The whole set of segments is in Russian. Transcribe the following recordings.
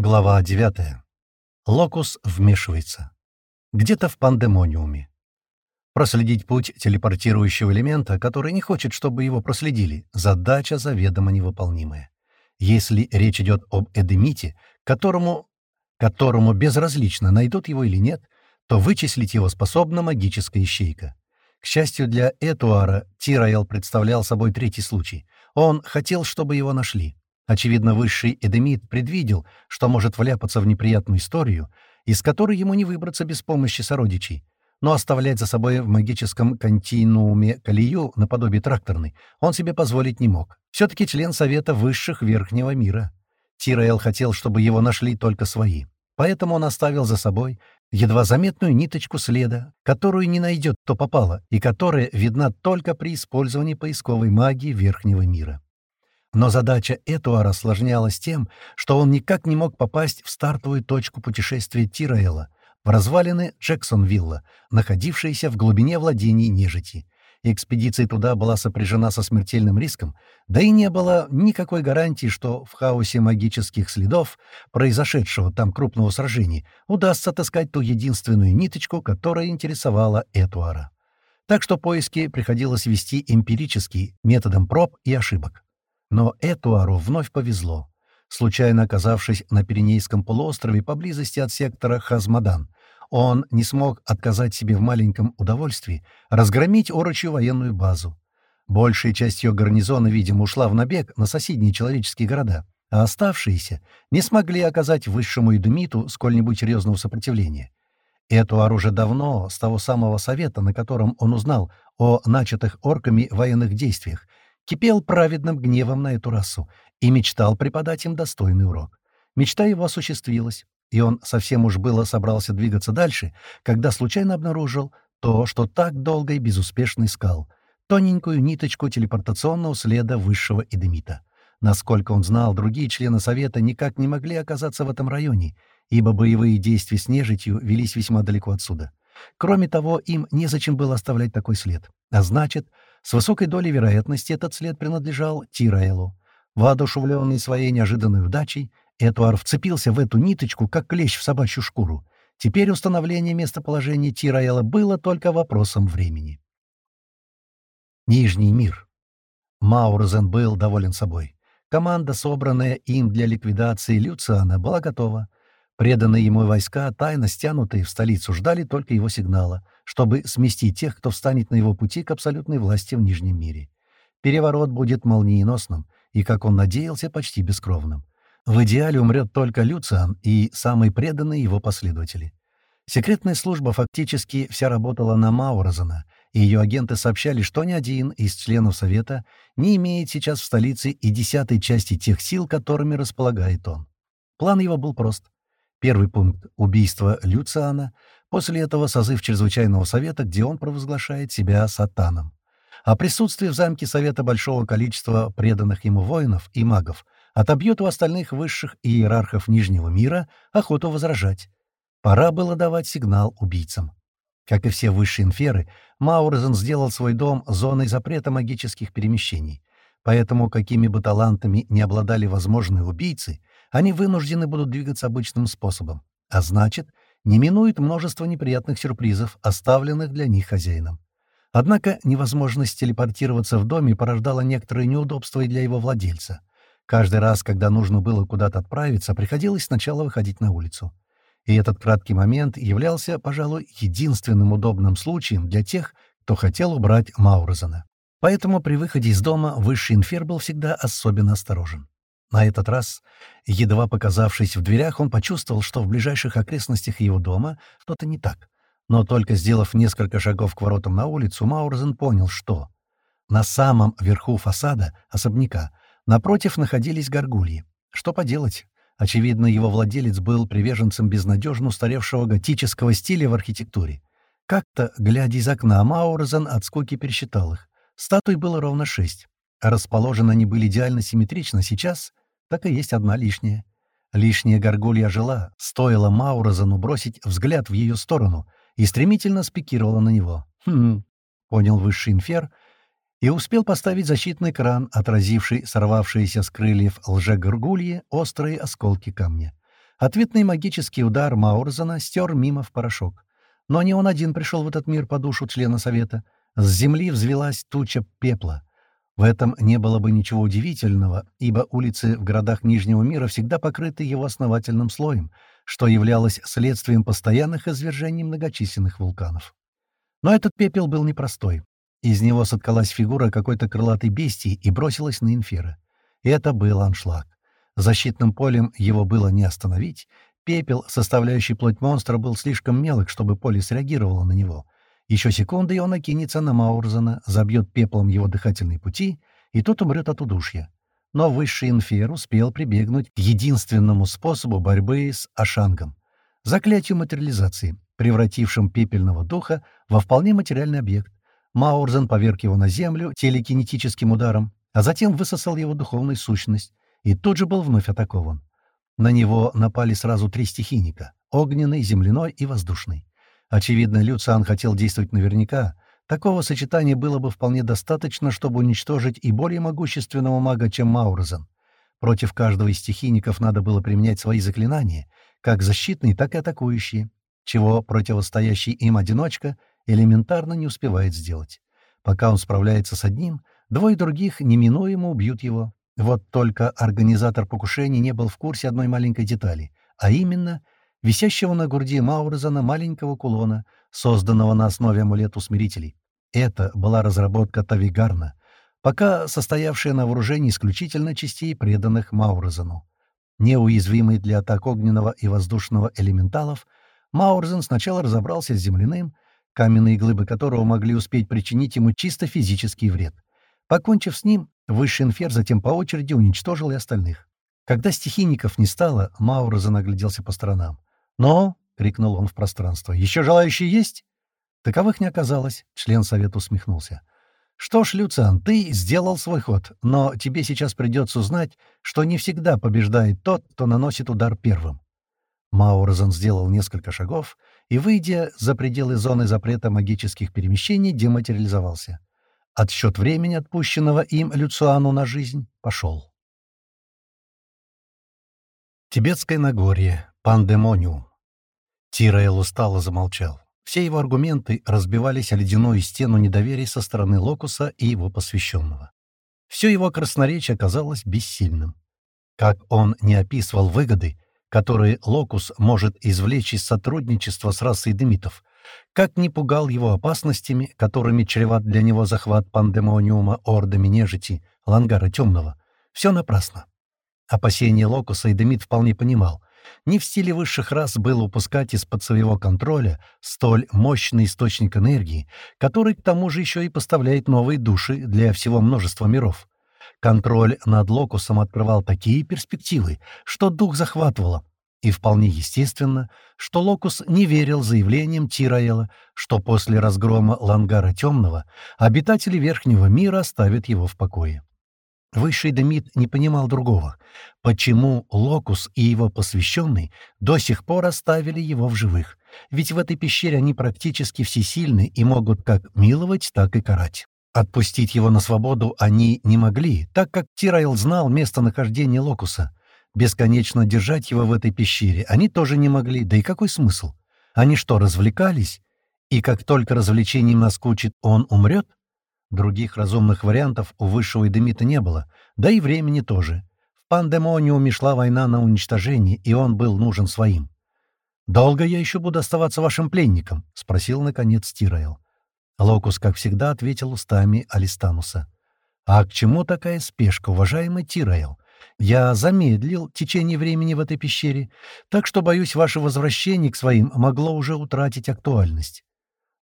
Глава 9. Локус вмешивается. Где-то в пандемониуме. Проследить путь телепортирующего элемента, который не хочет, чтобы его проследили, задача заведомо невыполнимая. Если речь идет об Эдемите, которому, которому безразлично, найдут его или нет, то вычислить его способна магическая ищейка. К счастью для Этуара, Тираэл представлял собой третий случай. Он хотел, чтобы его нашли. Очевидно, высший Эдемит предвидел, что может вляпаться в неприятную историю, из которой ему не выбраться без помощи сородичей. Но оставлять за собой в магическом континууме колею наподобие тракторной он себе позволить не мог. Все-таки член Совета Высших Верхнего Мира. Тираэл хотел, чтобы его нашли только свои. Поэтому он оставил за собой едва заметную ниточку следа, которую не найдет, кто попало, и которая видна только при использовании поисковой магии Верхнего Мира. Но задача Этуара осложнялась тем, что он никак не мог попасть в стартовую точку путешествия Тираэла, в развалины Джексонвилла, находившиеся в глубине владений нежити. Экспедиция туда была сопряжена со смертельным риском, да и не было никакой гарантии, что в хаосе магических следов, произошедшего там крупного сражения, удастся отыскать ту единственную ниточку, которая интересовала Этуара. Так что поиски приходилось вести эмпирически, методом проб и ошибок. Но Этуару вновь повезло. Случайно оказавшись на Пиренейском полуострове поблизости от сектора Хазмадан, он не смог отказать себе в маленьком удовольствии разгромить орочью военную базу. Большая часть ее гарнизона, видимо, ушла в набег на соседние человеческие города, а оставшиеся не смогли оказать высшему Идумиту сколь-нибудь серьезного сопротивления. Этуар уже давно, с того самого совета, на котором он узнал о начатых орками военных действиях, кипел праведным гневом на эту расу и мечтал преподать им достойный урок. Мечта его осуществилась, и он совсем уж было собрался двигаться дальше, когда случайно обнаружил то, что так долго и безуспешно искал — тоненькую ниточку телепортационного следа высшего Эдемита. Насколько он знал, другие члены Совета никак не могли оказаться в этом районе, ибо боевые действия с нежитью велись весьма далеко отсюда. Кроме того, им незачем было оставлять такой след. А значит, с высокой долей вероятности этот след принадлежал Тираэлу. Воодушевленный своей неожиданной удачей, Этуар вцепился в эту ниточку, как клещ в собачью шкуру. Теперь установление местоположения Тираэла было только вопросом времени. Нижний мир. Маурзен был доволен собой. Команда, собранная им для ликвидации Люциана, была готова. Преданные ему войска, тайно стянутые в столицу, ждали только его сигнала, чтобы сместить тех, кто встанет на его пути к абсолютной власти в Нижнем мире. Переворот будет молниеносным и, как он надеялся, почти бескровным. В идеале умрет только Люциан и самые преданные его последователи. Секретная служба фактически вся работала на Маурозена, и ее агенты сообщали, что ни один из членов Совета не имеет сейчас в столице и десятой части тех сил, которыми располагает он. План его был прост — Первый пункт — убийство Люциана, после этого созыв чрезвычайного совета, где он провозглашает себя сатаном. А присутствие в замке совета большого количества преданных ему воинов и магов отобьет у остальных высших иерархов Нижнего мира охоту возражать. Пора было давать сигнал убийцам. Как и все высшие инферы, Маурезен сделал свой дом зоной запрета магических перемещений. Поэтому, какими бы талантами не обладали возможные убийцы, они вынуждены будут двигаться обычным способом, а значит, не минует множество неприятных сюрпризов, оставленных для них хозяином. Однако невозможность телепортироваться в доме порождала некоторые неудобства и для его владельца. Каждый раз, когда нужно было куда-то отправиться, приходилось сначала выходить на улицу. И этот краткий момент являлся, пожалуй, единственным удобным случаем для тех, кто хотел убрать Маурозена. Поэтому при выходе из дома высший инфер был всегда особенно осторожен. На этот раз, едва показавшись в дверях, он почувствовал, что в ближайших окрестностях его дома что-то не так. Но только сделав несколько шагов к воротам на улицу, Маурзен понял, что... На самом верху фасада особняка напротив находились горгульи. Что поделать? Очевидно, его владелец был приверженцем безнадежно устаревшего готического стиля в архитектуре. Как-то, глядя из окна, Маурзен от скуки пересчитал их. Статуй было ровно шесть. Расположены они были идеально симметрично сейчас, так и есть одна лишняя. Лишняя горгулья жила, стоило Маурозану бросить взгляд в ее сторону и стремительно спикировала на него. «Хм...» — понял высший инфер и успел поставить защитный кран, отразивший сорвавшиеся с крыльев лже-горгульи острые осколки камня. Ответный магический удар Маурзена стер мимо в порошок. Но не он один пришел в этот мир по душу члена Совета. С земли взвелась туча пепла. В этом не было бы ничего удивительного, ибо улицы в городах Нижнего мира всегда покрыты его основательным слоем, что являлось следствием постоянных извержений многочисленных вулканов. Но этот пепел был непростой. Из него соткалась фигура какой-то крылатой бестии и бросилась на инфера. Это был аншлаг. Защитным полем его было не остановить. Пепел, составляющий плоть монстра, был слишком мелок, чтобы поле среагировало на него — еще секунды, и он окинется на Маурзена, забьет пеплом его дыхательные пути, и тот умрет от удушья. Но высший инфер успел прибегнуть к единственному способу борьбы с Ашангом — заклятию материализации, превратившим пепельного духа во вполне материальный объект. Маурзен поверг его на землю телекинетическим ударом, а затем высосал его духовную сущность, и тут же был вновь атакован. На него напали сразу три стихийника — огненный, земляной и воздушный. Очевидно, Люциан хотел действовать наверняка. Такого сочетания было бы вполне достаточно, чтобы уничтожить и более могущественного мага, чем Маурзен. Против каждого из стихийников надо было применять свои заклинания, как защитные, так и атакующие, чего противостоящий им одиночка элементарно не успевает сделать. Пока он справляется с одним, двое других неминуемо убьют его. Вот только организатор покушений не был в курсе одной маленькой детали, а именно — висящего на груди Маурзена маленького кулона, созданного на основе амулета усмирителей. Это была разработка Тавигарна, пока состоявшая на вооружении исключительно частей, преданных Маурзену. Неуязвимый для атак огненного и воздушного элементалов, Маурзен сначала разобрался с земляным, каменные глыбы которого могли успеть причинить ему чисто физический вред. Покончив с ним, высший инфер затем по очереди уничтожил и остальных. Когда стихийников не стало, Маурзен огляделся по сторонам. «Но!» — крикнул он в пространство. «Еще желающие есть?» Таковых не оказалось, — член совета усмехнулся. «Что ж, Люциан, ты сделал свой ход, но тебе сейчас придется узнать, что не всегда побеждает тот, кто наносит удар первым». Маурозен сделал несколько шагов и, выйдя за пределы зоны запрета магических перемещений, дематериализовался. Отсчет времени, отпущенного им Люциану на жизнь, пошел. Тибетское Нагорье. Пандемониум. Тираэл устало замолчал. Все его аргументы разбивались о ледяную стену недоверия со стороны Локуса и его посвященного. Все его красноречие оказалось бессильным. Как он не описывал выгоды, которые Локус может извлечь из сотрудничества с расой демитов, как не пугал его опасностями, которыми чреват для него захват пандемониума ордами нежити, лангара темного, все напрасно. Опасения Локуса и Демид вполне понимал. Не в стиле высших рас было упускать из-под своего контроля столь мощный источник энергии, который к тому же еще и поставляет новые души для всего множества миров. Контроль над Локусом открывал такие перспективы, что дух захватывало. И вполне естественно, что Локус не верил заявлениям Тираэла, что после разгрома Лангара Темного обитатели Верхнего мира оставят его в покое. Высший Демид не понимал другого. Почему Локус и его посвященный до сих пор оставили его в живых? Ведь в этой пещере они практически всесильны и могут как миловать, так и карать. Отпустить его на свободу они не могли, так как Тирайл знал местонахождение Локуса. Бесконечно держать его в этой пещере они тоже не могли, да и какой смысл? Они что, развлекались? И как только развлечением наскучит, он умрет? Других разумных вариантов у высшего Эдемита не было, да и времени тоже. В пандемониуме шла война на уничтожение, и он был нужен своим. «Долго я еще буду оставаться вашим пленником?» — спросил, наконец, Тираэл. Локус, как всегда, ответил устами Алистануса. «А к чему такая спешка, уважаемый Тираэл? Я замедлил течение времени в этой пещере, так что, боюсь, ваше возвращение к своим могло уже утратить актуальность.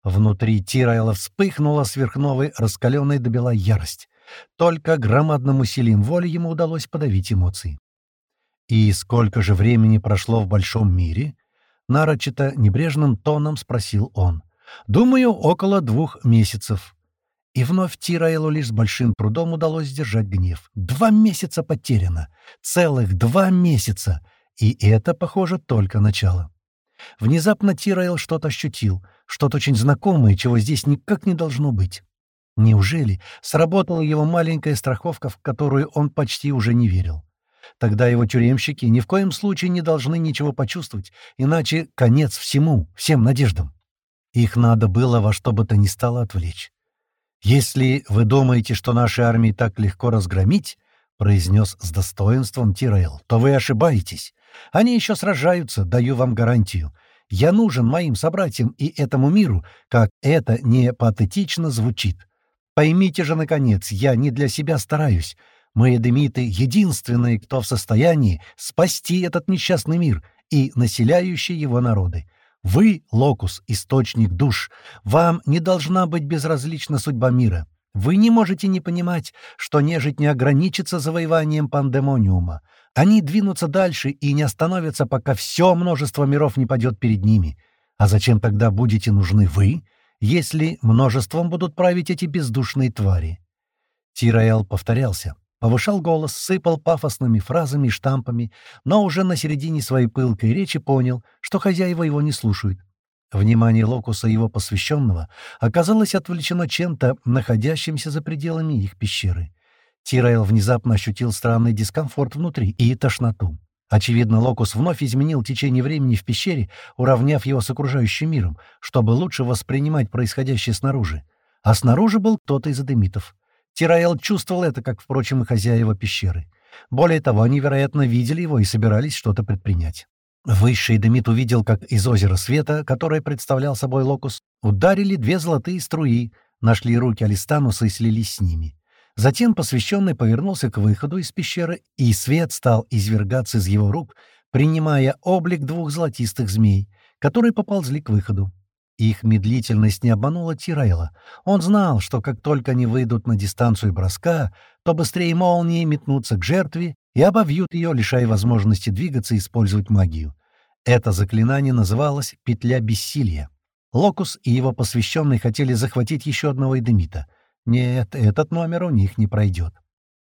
Внутри Тирайла вспыхнула сверхновой раскаленной до бела ярость. Только громадным усилием воли ему удалось подавить эмоции. «И сколько же времени прошло в большом мире?» Нарочито небрежным тоном спросил он. «Думаю, около двух месяцев». И вновь Тираэлу лишь с большим трудом удалось сдержать гнев. «Два месяца потеряно! Целых два месяца! И это, похоже, только начало». Внезапно Тираэл что-то ощутил, что-то очень знакомое, чего здесь никак не должно быть. Неужели сработала его маленькая страховка, в которую он почти уже не верил? Тогда его тюремщики ни в коем случае не должны ничего почувствовать, иначе конец всему, всем надеждам. Их надо было во что бы то ни стало отвлечь. «Если вы думаете, что наши армии так легко разгромить, — произнес с достоинством Тирайл, — то вы ошибаетесь. Они еще сражаются, даю вам гарантию. Я нужен моим собратьям и этому миру, как это не патетично звучит. Поймите же, наконец, я не для себя стараюсь. Мы, эдемиты, единственные, кто в состоянии спасти этот несчастный мир и населяющие его народы. Вы — локус, источник душ. Вам не должна быть безразлична судьба мира. Вы не можете не понимать, что нежить не ограничится завоеванием пандемониума. Они двинутся дальше и не остановятся, пока все множество миров не падет перед ними. А зачем тогда будете нужны вы, если множеством будут править эти бездушные твари?» Тираэл повторялся, повышал голос, сыпал пафосными фразами и штампами, но уже на середине своей пылкой речи понял, что хозяева его не слушают. Внимание Локуса его посвященного оказалось отвлечено чем-то, находящимся за пределами их пещеры. Тирайл внезапно ощутил странный дискомфорт внутри и тошноту. Очевидно, Локус вновь изменил течение времени в пещере, уравняв его с окружающим миром, чтобы лучше воспринимать происходящее снаружи. А снаружи был кто-то из адемитов. Тираэл чувствовал это, как, впрочем, и хозяева пещеры. Более того, они, вероятно, видели его и собирались что-то предпринять. Высший Демид увидел, как из озера света, которое представлял собой Локус, ударили две золотые струи, нашли руки Алистануса и слились с ними. Затем посвященный повернулся к выходу из пещеры, и свет стал извергаться из его рук, принимая облик двух золотистых змей, которые поползли к выходу. Их медлительность не обманула Тирайла. Он знал, что как только они выйдут на дистанцию броска, то быстрее молнии метнутся к жертве и обовьют ее, лишая возможности двигаться и использовать магию. Это заклинание называлось «Петля бессилия». Локус и его посвященные хотели захватить еще одного Эдемита — нет, этот номер у них не пройдет.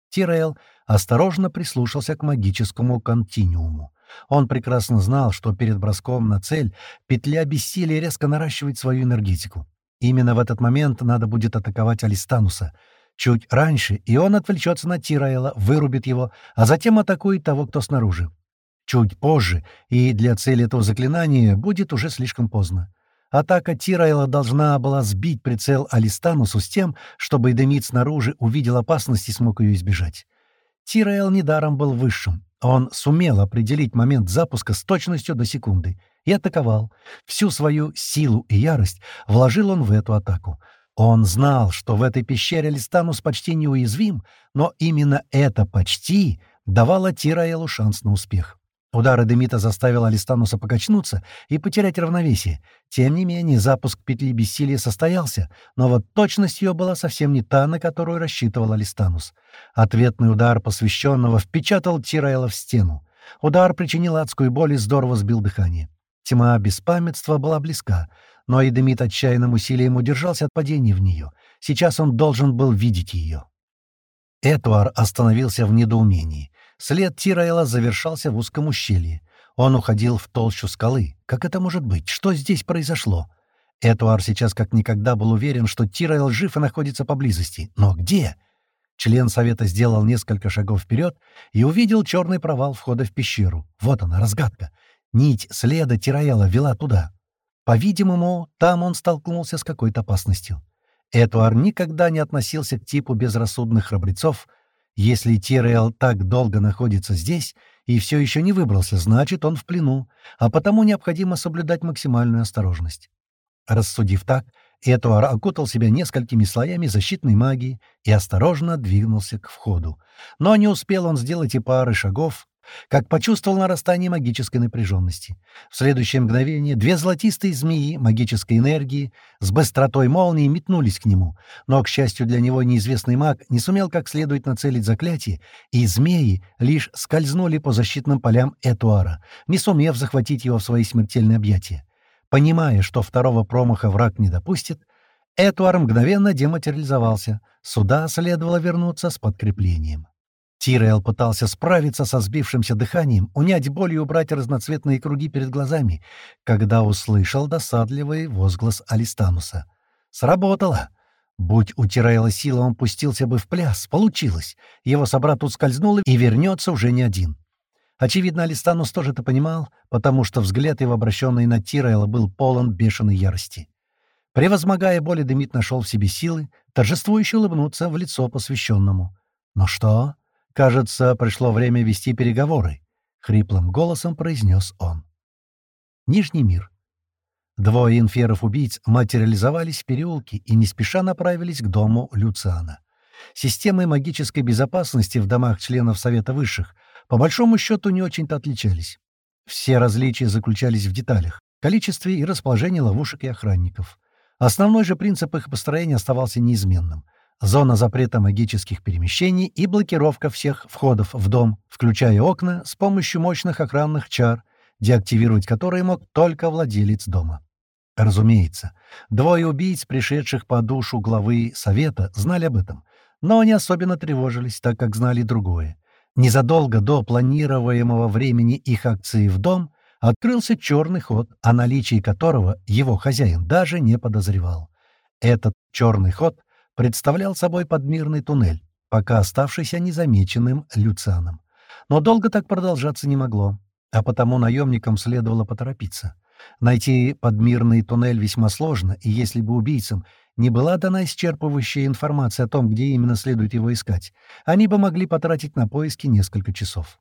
Тирел осторожно прислушался к магическому континууму. Он прекрасно знал, что перед броском на цель петля бессилия резко наращивает свою энергетику. Именно в этот момент надо будет атаковать Алистануса. Чуть раньше, и он отвлечется на Тираэла, вырубит его, а затем атакует того, кто снаружи. Чуть позже, и для цели этого заклинания будет уже слишком поздно. Атака Тирайла должна была сбить прицел Алистанусу с тем, чтобы Эдемит снаружи увидел опасность и смог ее избежать. Тирайл недаром был высшим. Он сумел определить момент запуска с точностью до секунды и атаковал. Всю свою силу и ярость вложил он в эту атаку. Он знал, что в этой пещере Алистанус почти неуязвим, но именно это «почти» давало Тираэлу шанс на успех. Удар Эдемита заставил Алистануса покачнуться и потерять равновесие. Тем не менее, запуск петли бессилия состоялся, но вот точность ее была совсем не та, на которую рассчитывал Алистанус. Ответный удар посвященного впечатал Тираэла в стену. Удар причинил адскую боль и здорово сбил дыхание. Тьма беспамятства была близка, но Эдемит отчаянным усилием удержался от падения в нее. Сейчас он должен был видеть ее. Этуар остановился в недоумении. След Тираэла завершался в узком ущелье. Он уходил в толщу скалы. Как это может быть? Что здесь произошло? Этуар сейчас как никогда был уверен, что Тираэл жив и находится поблизости. Но где? Член совета сделал несколько шагов вперед и увидел черный провал входа в пещеру. Вот она, разгадка. Нить следа Тираэла вела туда. По-видимому, там он столкнулся с какой-то опасностью. Этуар никогда не относился к типу безрассудных храбрецов — если Тирел так долго находится здесь и все еще не выбрался, значит, он в плену, а потому необходимо соблюдать максимальную осторожность. Рассудив так, Этуар окутал себя несколькими слоями защитной магии и осторожно двинулся к входу. Но не успел он сделать и пары шагов, как почувствовал нарастание магической напряженности. В следующее мгновение две золотистые змеи магической энергии с быстротой молнии метнулись к нему, но, к счастью для него, неизвестный маг не сумел как следует нацелить заклятие, и змеи лишь скользнули по защитным полям Этуара, не сумев захватить его в свои смертельные объятия. Понимая, что второго промаха враг не допустит, Этуар мгновенно дематериализовался. Сюда следовало вернуться с подкреплением. Тирел пытался справиться со сбившимся дыханием, унять боль и убрать разноцветные круги перед глазами, когда услышал досадливый возглас Алистануса. «Сработало!» Будь у Тирайла сила, он пустился бы в пляс. Получилось. Его собрат ускользнул и вернется уже не один. Очевидно, Алистанус тоже это понимал, потому что взгляд его, обращенный на Тирайла, был полон бешеной ярости. Превозмогая боль, Демид нашел в себе силы, торжествующе улыбнуться в лицо посвященному. «Ну что? Кажется, пришло время вести переговоры», — хриплым голосом произнес он. Нижний мир. Двое инферов-убийц материализовались в переулке и не спеша направились к дому Люциана. Системы магической безопасности в домах членов Совета Высших по большому счету не очень-то отличались. Все различия заключались в деталях, количестве и расположении ловушек и охранников. Основной же принцип их построения оставался неизменным. Зона запрета магических перемещений и блокировка всех входов в дом, включая окна, с помощью мощных охранных чар, деактивировать которые мог только владелец дома. Разумеется, двое убийц, пришедших по душу главы Совета, знали об этом, но не особенно тревожились, так как знали другое. Незадолго до планируемого времени их акции в дом открылся черный ход, о наличии которого его хозяин даже не подозревал. Этот черный ход представлял собой подмирный туннель, пока оставшийся незамеченным Люцианом. Но долго так продолжаться не могло а потому наемникам следовало поторопиться. Найти подмирный туннель весьма сложно, и если бы убийцам не была дана исчерпывающая информация о том, где именно следует его искать, они бы могли потратить на поиски несколько часов.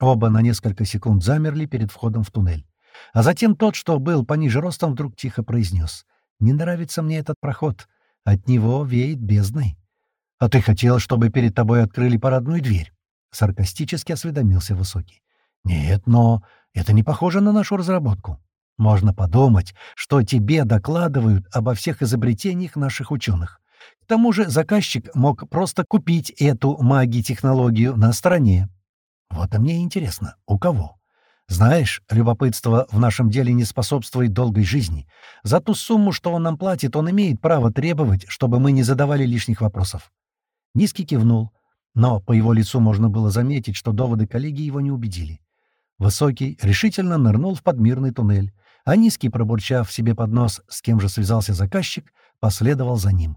Оба на несколько секунд замерли перед входом в туннель. А затем тот, что был пониже ростом, вдруг тихо произнес. «Не нравится мне этот проход. От него веет бездной». «А ты хотел, чтобы перед тобой открыли парадную дверь?» Саркастически осведомился Высокий. Нет, но это не похоже на нашу разработку. Можно подумать, что тебе докладывают обо всех изобретениях наших ученых. К тому же заказчик мог просто купить эту магии-технологию на стороне. Вот и мне интересно, у кого? Знаешь, любопытство в нашем деле не способствует долгой жизни. За ту сумму, что он нам платит, он имеет право требовать, чтобы мы не задавали лишних вопросов. Низкий кивнул, но по его лицу можно было заметить, что доводы коллеги его не убедили. Высокий решительно нырнул в подмирный туннель, а Низкий, пробурчав себе под нос, с кем же связался заказчик, последовал за ним.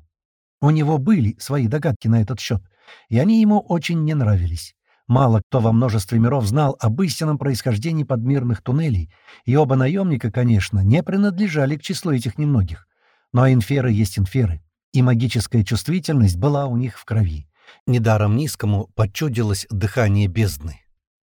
У него были свои догадки на этот счет, и они ему очень не нравились. Мало кто во множестве миров знал об истинном происхождении подмирных туннелей, и оба наемника, конечно, не принадлежали к числу этих немногих. Но инферы есть инферы, и магическая чувствительность была у них в крови. Недаром низкому подчудилось дыхание бездны.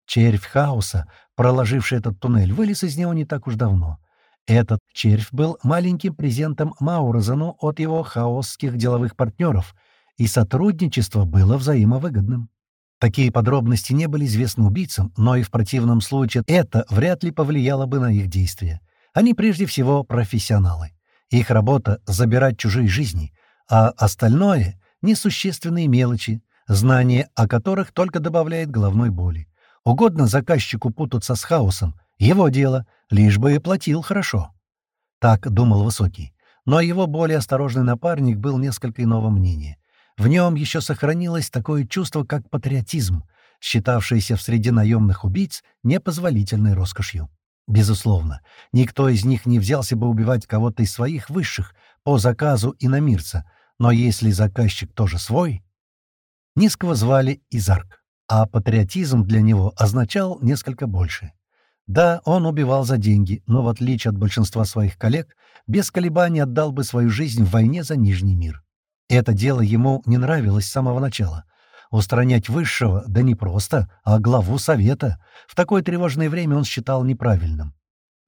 Червь хаоса, проложивший этот туннель, вылез из него не так уж давно. Этот червь был маленьким презентом Маурозену от его хаосских деловых партнеров, и сотрудничество было взаимовыгодным. Такие подробности не были известны убийцам, но и в противном случае это вряд ли повлияло бы на их действия. Они прежде всего профессионалы. Их работа — забирать чужие жизни, а остальное — несущественные мелочи, знание о которых только добавляет головной боли. Угодно заказчику путаться с хаосом. Его дело, лишь бы и платил хорошо. Так думал Высокий. Но его более осторожный напарник был несколько иного мнения. В нем еще сохранилось такое чувство, как патриотизм, считавшееся в среде наемных убийц непозволительной роскошью. Безусловно, никто из них не взялся бы убивать кого-то из своих высших по заказу иномирца, но если заказчик тоже свой... Низкого звали Изарк а патриотизм для него означал несколько больше. Да, он убивал за деньги, но в отличие от большинства своих коллег, без колебаний отдал бы свою жизнь в войне за Нижний мир. Это дело ему не нравилось с самого начала. Устранять высшего, да не просто, а главу совета, в такое тревожное время он считал неправильным.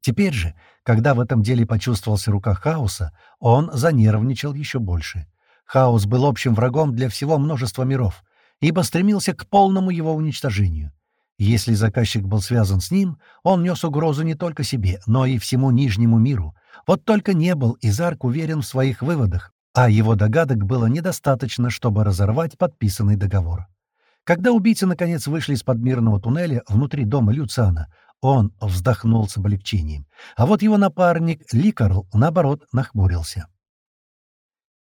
Теперь же, когда в этом деле почувствовался рука хаоса, он занервничал еще больше. Хаос был общим врагом для всего множества миров, ибо стремился к полному его уничтожению. Если заказчик был связан с ним, он нес угрозу не только себе, но и всему Нижнему миру. Вот только не был Изарк уверен в своих выводах, а его догадок было недостаточно, чтобы разорвать подписанный договор. Когда убийцы наконец вышли из подмирного туннеля внутри дома Люциана, он вздохнул с облегчением, а вот его напарник Ликарл, наоборот, нахмурился.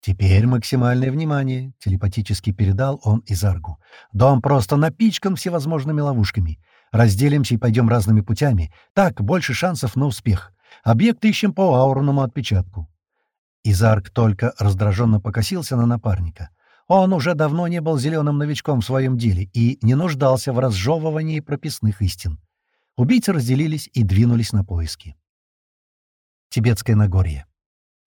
«Теперь максимальное внимание», — телепатически передал он Изаргу. «Дом просто напичкан всевозможными ловушками. Разделимся и пойдем разными путями. Так, больше шансов на успех. Объект ищем по аурному отпечатку». Изарк только раздраженно покосился на напарника. Он уже давно не был зеленым новичком в своем деле и не нуждался в разжевывании прописных истин. Убийцы разделились и двинулись на поиски. Тибетское Нагорье.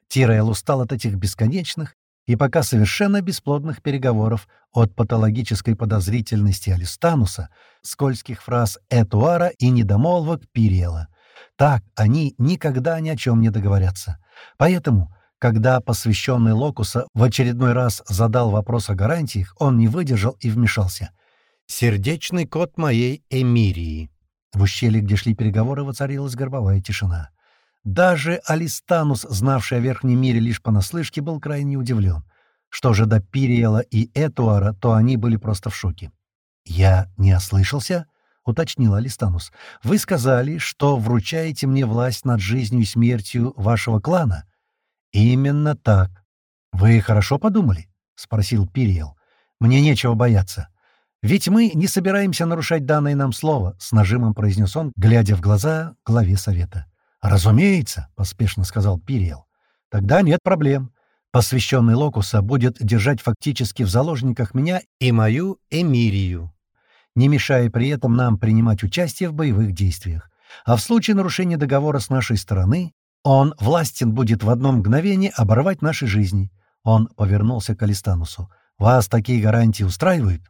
Тираэл устал от этих бесконечных и пока совершенно бесплодных переговоров от патологической подозрительности Алистануса, скользких фраз Этуара и недомолвок Пириэла. Так они никогда ни о чем не договорятся. Поэтому когда посвященный Локуса в очередной раз задал вопрос о гарантиях, он не выдержал и вмешался. «Сердечный код моей Эмирии». В ущелье, где шли переговоры, воцарилась горбовая тишина. Даже Алистанус, знавший о Верхнем мире лишь понаслышке, был крайне удивлен. Что же до Пириэла и Этуара, то они были просто в шоке. «Я не ослышался?» — уточнил Алистанус. «Вы сказали, что вручаете мне власть над жизнью и смертью вашего клана?» «Именно так. Вы хорошо подумали?» — спросил Пириел. «Мне нечего бояться. Ведь мы не собираемся нарушать данное нам слово», — с нажимом произнес он, глядя в глаза главе совета. «Разумеется», — поспешно сказал Пириел. «Тогда нет проблем. Посвященный Локуса будет держать фактически в заложниках меня и мою Эмирию, не мешая при этом нам принимать участие в боевых действиях. А в случае нарушения договора с нашей стороны он властен будет в одно мгновение оборвать наши жизни. Он повернулся к Алистанусу. «Вас такие гарантии устраивают?»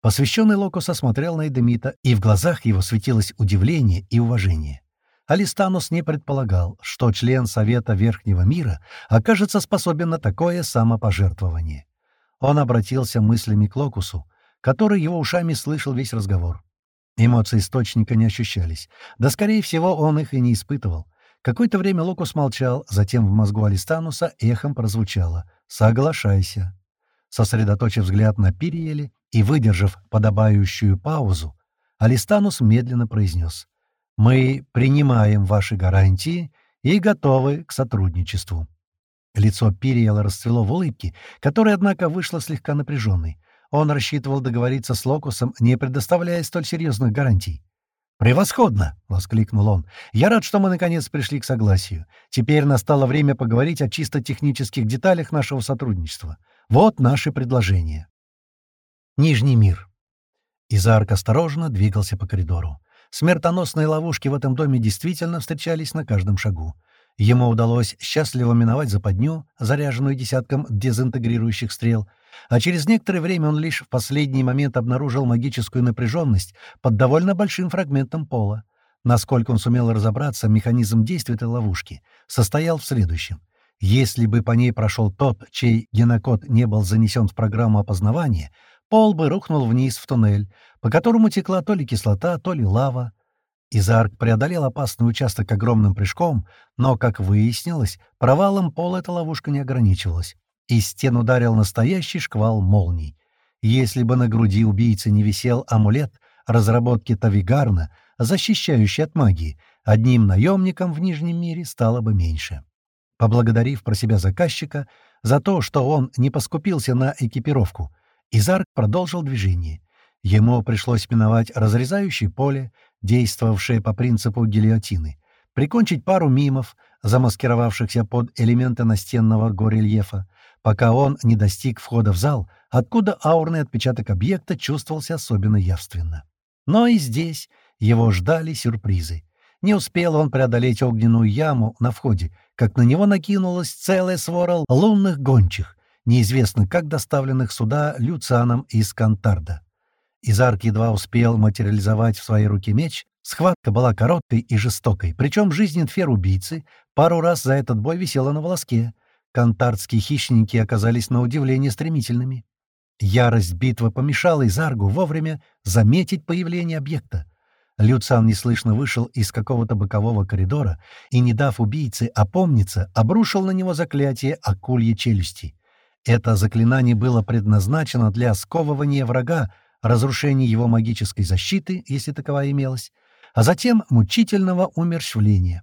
Посвященный Локус осмотрел на Эдемита, и в глазах его светилось удивление и уважение. Алистанус не предполагал, что член Совета Верхнего мира окажется способен на такое самопожертвование. Он обратился мыслями к Локусу, который его ушами слышал весь разговор. Эмоции источника не ощущались, да, скорее всего, он их и не испытывал. Какое-то время Лукус молчал, затем в мозгу Алистануса эхом прозвучало «Соглашайся». Сосредоточив взгляд на Пириеле и выдержав подобающую паузу, Алистанус медленно произнес «Мы принимаем ваши гарантии и готовы к сотрудничеству». Лицо Пириела расцвело в улыбке, которая, однако, вышла слегка напряженной. Он рассчитывал договориться с Локусом, не предоставляя столь серьезных гарантий. «Превосходно!» — воскликнул он. «Я рад, что мы наконец пришли к согласию. Теперь настало время поговорить о чисто технических деталях нашего сотрудничества. Вот наши предложения». Нижний мир. Изарк осторожно двигался по коридору. Смертоносные ловушки в этом доме действительно встречались на каждом шагу. Ему удалось счастливо миновать западню, заряженную десятком дезинтегрирующих стрел, а через некоторое время он лишь в последний момент обнаружил магическую напряженность под довольно большим фрагментом пола. Насколько он сумел разобраться, механизм действия этой ловушки состоял в следующем. Если бы по ней прошел тот, чей генокод не был занесен в программу опознавания, пол бы рухнул вниз в туннель, по которому текла то ли кислота, то ли лава. Изарк преодолел опасный участок огромным прыжком, но, как выяснилось, провалом пола эта ловушка не ограничивалась. Из стен ударил настоящий шквал молний. Если бы на груди убийцы не висел амулет разработки Тавигарна, защищающий от магии, одним наемником в Нижнем мире стало бы меньше. Поблагодарив про себя заказчика за то, что он не поскупился на экипировку, Изарк продолжил движение. Ему пришлось миновать разрезающее поле, действовавшее по принципу гильотины, прикончить пару мимов, замаскировавшихся под элементы настенного горельефа, пока он не достиг входа в зал, откуда аурный отпечаток объекта чувствовался особенно явственно. Но и здесь его ждали сюрпризы. Не успел он преодолеть огненную яму на входе, как на него накинулась целая свора лунных гончих, неизвестно как доставленных сюда Люцианом из Кантарда. Изарк едва успел материализовать в своей руке меч, схватка была короткой и жестокой, причем жизнь инфер-убийцы пару раз за этот бой висела на волоске. Кантардские хищники оказались на удивление стремительными. Ярость битвы помешала Изаргу вовремя заметить появление объекта. Люциан неслышно вышел из какого-то бокового коридора и, не дав убийце опомниться, обрушил на него заклятие акульи челюсти. Это заклинание было предназначено для сковывания врага, разрушения его магической защиты, если таковая имелась, а затем мучительного умерщвления.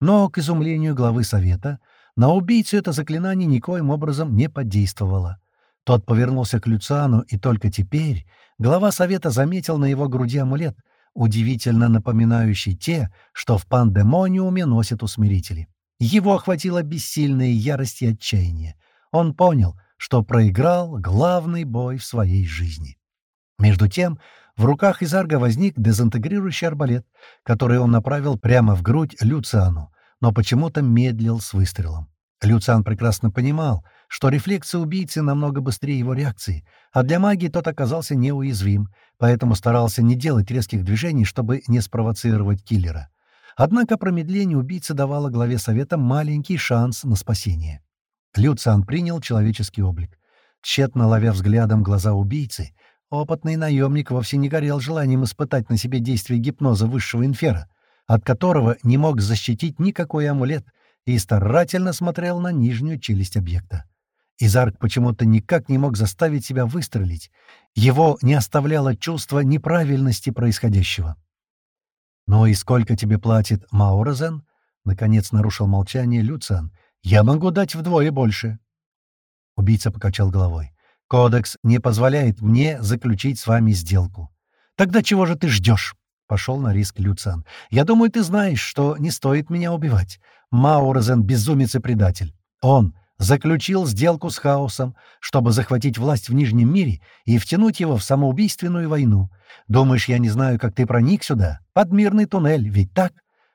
Но, к изумлению главы Совета, на убийцу это заклинание никоим образом не подействовало. Тот повернулся к Люциану, и только теперь глава Совета заметил на его груди амулет, удивительно напоминающий те, что в пандемониуме носят усмирители. Его охватила бессильная ярость и отчаяние. Он понял, что проиграл главный бой в своей жизни. Между тем, в руках Изарга возник дезинтегрирующий арбалет, который он направил прямо в грудь Люциану, но почему-то медлил с выстрелом. Люциан прекрасно понимал, что рефлексы убийцы намного быстрее его реакции, а для магии тот оказался неуязвим, поэтому старался не делать резких движений, чтобы не спровоцировать киллера. Однако промедление убийцы давало главе совета маленький шанс на спасение. Люциан принял человеческий облик. Тщетно ловя взглядом глаза убийцы, опытный наемник вовсе не горел желанием испытать на себе действие гипноза высшего инфера, от которого не мог защитить никакой амулет, и старательно смотрел на нижнюю челюсть объекта. Изарк почему-то никак не мог заставить себя выстрелить. Его не оставляло чувство неправильности происходящего. «Ну и сколько тебе платит Маурозен?» — наконец нарушил молчание Люциан. «Я могу дать вдвое больше». Убийца покачал головой. «Кодекс не позволяет мне заключить с вами сделку». «Тогда чего же ты ждешь?» — пошел на риск Люциан. «Я думаю, ты знаешь, что не стоит меня убивать. Маурозен — безумец и предатель. Он заключил сделку с хаосом, чтобы захватить власть в Нижнем мире и втянуть его в самоубийственную войну. Думаешь, я не знаю, как ты проник сюда? Под мирный туннель, ведь так?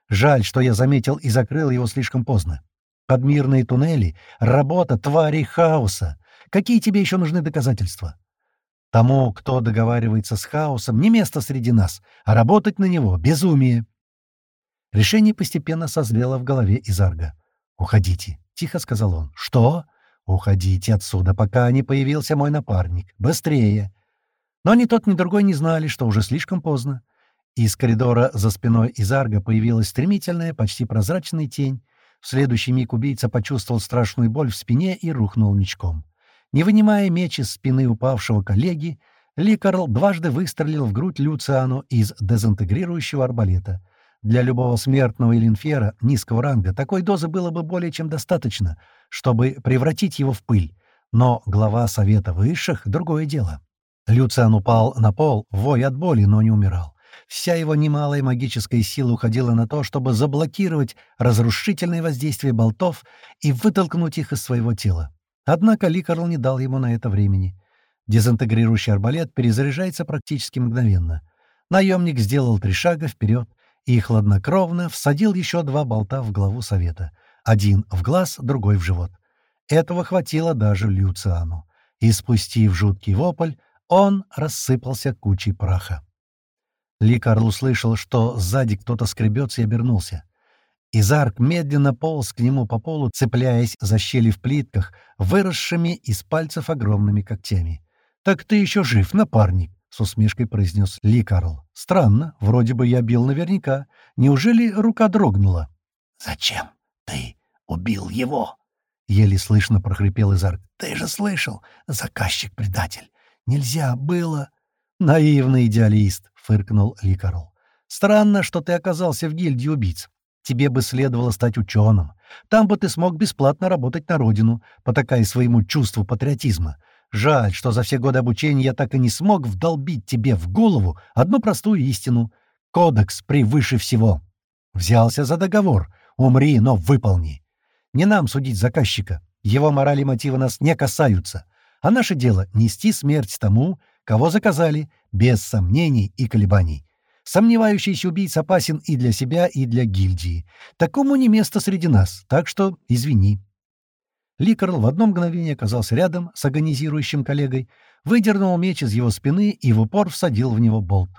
Жаль, что я заметил и закрыл его слишком поздно. Подмирные туннели — работа тварей хаоса. Какие тебе еще нужны доказательства? Тому, кто договаривается с хаосом, не место среди нас, а работать на него — безумие. Решение постепенно созрело в голове Изарга. «Уходите», — тихо сказал он. «Что?» «Уходите отсюда, пока не появился мой напарник. Быстрее!» Но ни тот, ни другой не знали, что уже слишком поздно. Из коридора за спиной Изарга появилась стремительная, почти прозрачная тень. В следующий миг убийца почувствовал страшную боль в спине и рухнул ничком. Не вынимая меч из спины упавшего коллеги, Ликарл дважды выстрелил в грудь Люциану из дезинтегрирующего арбалета — для любого смертного или инфера низкого ранга такой дозы было бы более чем достаточно, чтобы превратить его в пыль. Но глава Совета Высших — другое дело. Люциан упал на пол, вой от боли, но не умирал. Вся его немалая магическая сила уходила на то, чтобы заблокировать разрушительное воздействие болтов и вытолкнуть их из своего тела. Однако Ликарл не дал ему на это времени. Дезинтегрирующий арбалет перезаряжается практически мгновенно. Наемник сделал три шага вперед, и хладнокровно всадил еще два болта в главу совета. Один в глаз, другой в живот. Этого хватило даже Люциану. И спустив жуткий вопль, он рассыпался кучей праха. Ликарл услышал, что сзади кто-то скребется и обернулся. Изарк медленно полз к нему по полу, цепляясь за щели в плитках, выросшими из пальцев огромными когтями. «Так ты еще жив, напарник!» — с усмешкой произнес Ли Карл. «Странно, вроде бы я бил наверняка. Неужели рука дрогнула?» «Зачем ты убил его?» — еле слышно прохрипел Изарк. «Ты же слышал, заказчик-предатель. Нельзя было...» «Наивный идеалист», — фыркнул Ли Карл. «Странно, что ты оказался в гильдии убийц. Тебе бы следовало стать ученым. Там бы ты смог бесплатно работать на родину, потакая своему чувству патриотизма. Жаль, что за все годы обучения я так и не смог вдолбить тебе в голову одну простую истину. Кодекс превыше всего. Взялся за договор. Умри, но выполни. Не нам судить заказчика. Его морали и мотивы нас не касаются. А наше дело — нести смерть тому, кого заказали, без сомнений и колебаний. Сомневающийся убийца опасен и для себя, и для гильдии. Такому не место среди нас, так что извини. Ликарл в одно мгновение оказался рядом с агонизирующим коллегой, выдернул меч из его спины и в упор всадил в него болт.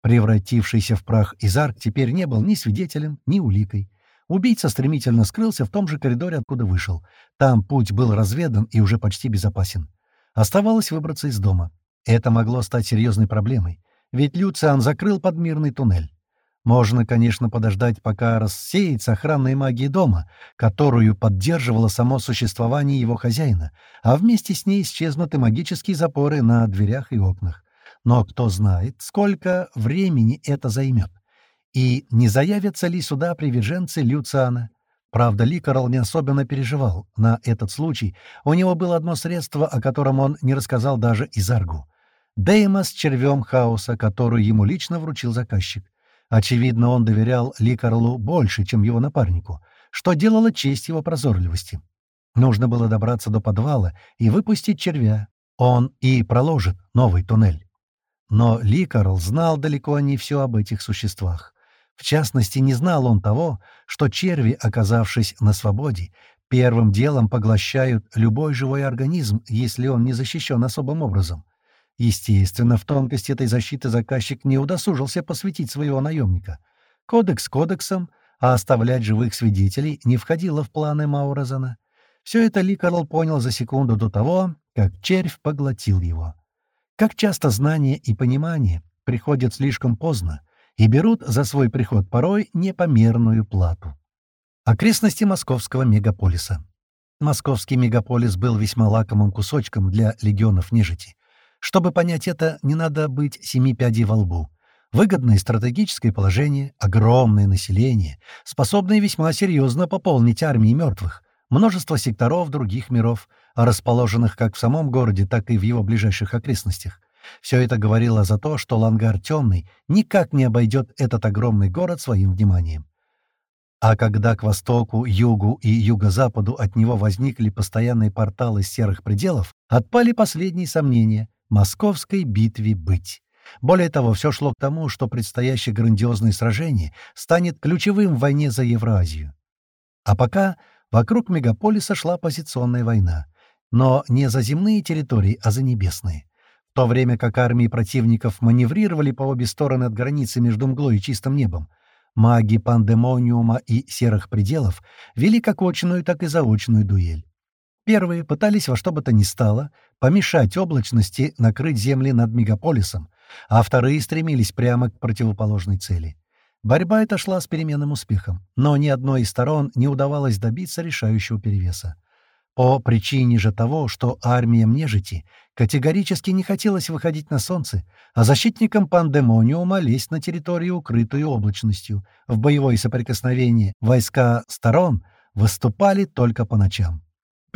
Превратившийся в прах Изарк теперь не был ни свидетелем, ни уликой. Убийца стремительно скрылся в том же коридоре, откуда вышел. Там путь был разведан и уже почти безопасен. Оставалось выбраться из дома. Это могло стать серьезной проблемой, ведь Люциан закрыл подмирный туннель. Можно, конечно, подождать, пока рассеется охранная магия дома, которую поддерживало само существование его хозяина, а вместе с ней исчезнут и магические запоры на дверях и окнах. Но кто знает, сколько времени это займет. И не заявятся ли сюда приверженцы Люциана? Правда, Ликарл не особенно переживал на этот случай. У него было одно средство, о котором он не рассказал даже Изаргу. Дейма с червем хаоса, которую ему лично вручил заказчик. Очевидно, он доверял Ли Карлу больше, чем его напарнику, что делало честь его прозорливости. Нужно было добраться до подвала и выпустить червя. Он и проложит новый туннель. Но Ликарл знал далеко не все об этих существах. В частности, не знал он того, что черви, оказавшись на свободе, первым делом поглощают любой живой организм, если он не защищен особым образом. Естественно, в тонкости этой защиты заказчик не удосужился посвятить своего наемника. Кодекс кодексом, а оставлять живых свидетелей не входило в планы Мауразена. Все это Ликарл понял за секунду до того, как червь поглотил его. Как часто знание и понимание приходят слишком поздно и берут за свой приход порой непомерную плату. Окрестности московского мегаполиса. Московский мегаполис был весьма лакомым кусочком для легионов нежити. Чтобы понять это, не надо быть семи пядей во лбу. Выгодное стратегическое положение, огромное население, способное весьма серьезно пополнить армии мертвых, множество секторов других миров, расположенных как в самом городе, так и в его ближайших окрестностях. Все это говорило за то, что Лангар Темный никак не обойдет этот огромный город своим вниманием. А когда к востоку, югу и юго-западу от него возникли постоянные порталы серых пределов, отпали последние сомнения — московской битве быть. Более того, все шло к тому, что предстоящее грандиозное сражение станет ключевым в войне за Евразию. А пока вокруг мегаполиса шла позиционная война. Но не за земные территории, а за небесные то время как армии противников маневрировали по обе стороны от границы между мглой и чистым небом, маги пандемониума и серых пределов вели как очную, так и заочную дуэль. Первые пытались во что бы то ни стало помешать облачности накрыть земли над мегаполисом, а вторые стремились прямо к противоположной цели. Борьба эта шла с переменным успехом, но ни одной из сторон не удавалось добиться решающего перевеса. По причине же того, что армиям нежити категорически не хотелось выходить на солнце, а защитникам пандемониума лезть на территорию, укрытую облачностью. В боевое соприкосновение войска сторон выступали только по ночам.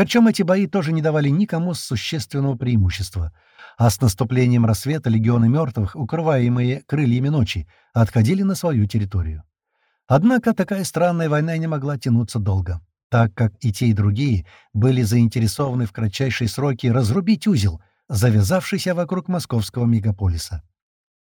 Причем эти бои тоже не давали никому существенного преимущества. А с наступлением рассвета легионы мертвых, укрываемые крыльями ночи, отходили на свою территорию. Однако такая странная война не могла тянуться долго так как и те, и другие были заинтересованы в кратчайшие сроки разрубить узел, завязавшийся вокруг московского мегаполиса.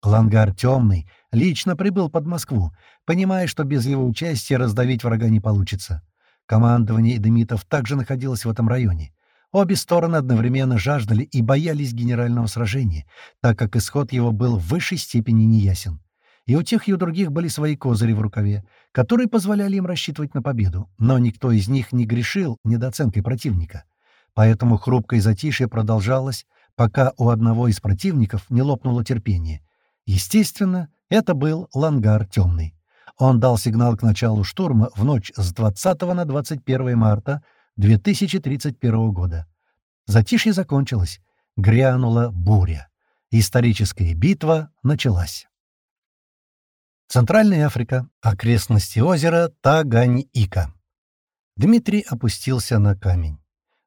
Лангар Темный лично прибыл под Москву, понимая, что без его участия раздавить врага не получится. Командование Эдемитов также находилось в этом районе. Обе стороны одновременно жаждали и боялись генерального сражения, так как исход его был в высшей степени неясен. И у тех и у других были свои козыри в рукаве, которые позволяли им рассчитывать на победу, но никто из них не грешил недооценкой противника. Поэтому хрупкое затишье продолжалось, пока у одного из противников не лопнуло терпение. Естественно, это был Лангар Темный. Он дал сигнал к началу штурма в ночь с 20 на 21 марта 2031 года. Затишье закончилось. Грянула буря. Историческая битва началась. Центральная Африка. Окрестности озера Таганьика. Дмитрий опустился на камень.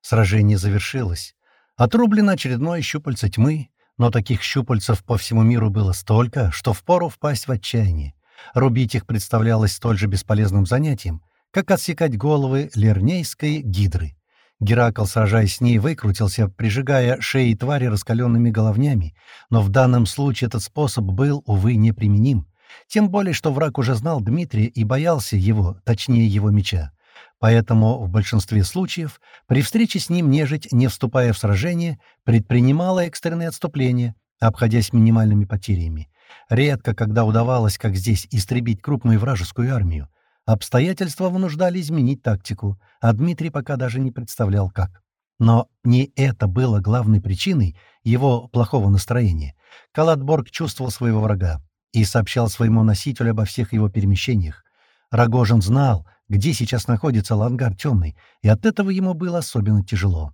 Сражение завершилось. Отрублено очередное щупальце тьмы, но таких щупальцев по всему миру было столько, что впору впасть в отчаяние. Рубить их представлялось столь же бесполезным занятием, как отсекать головы лернейской гидры. Геракл, сражаясь с ней, выкрутился, прижигая шеи твари раскаленными головнями, но в данном случае этот способ был, увы, неприменим. Тем более, что враг уже знал Дмитрия и боялся его, точнее его меча. Поэтому в большинстве случаев при встрече с ним нежить, не вступая в сражение, предпринимала экстренные отступления, обходясь минимальными потерями. Редко, когда удавалось, как здесь, истребить крупную вражескую армию. Обстоятельства вынуждали изменить тактику, а Дмитрий пока даже не представлял, как. Но не это было главной причиной его плохого настроения. Калатборг чувствовал своего врага и сообщал своему носителю обо всех его перемещениях. Рогожин знал, где сейчас находится Лангар Темный, и от этого ему было особенно тяжело.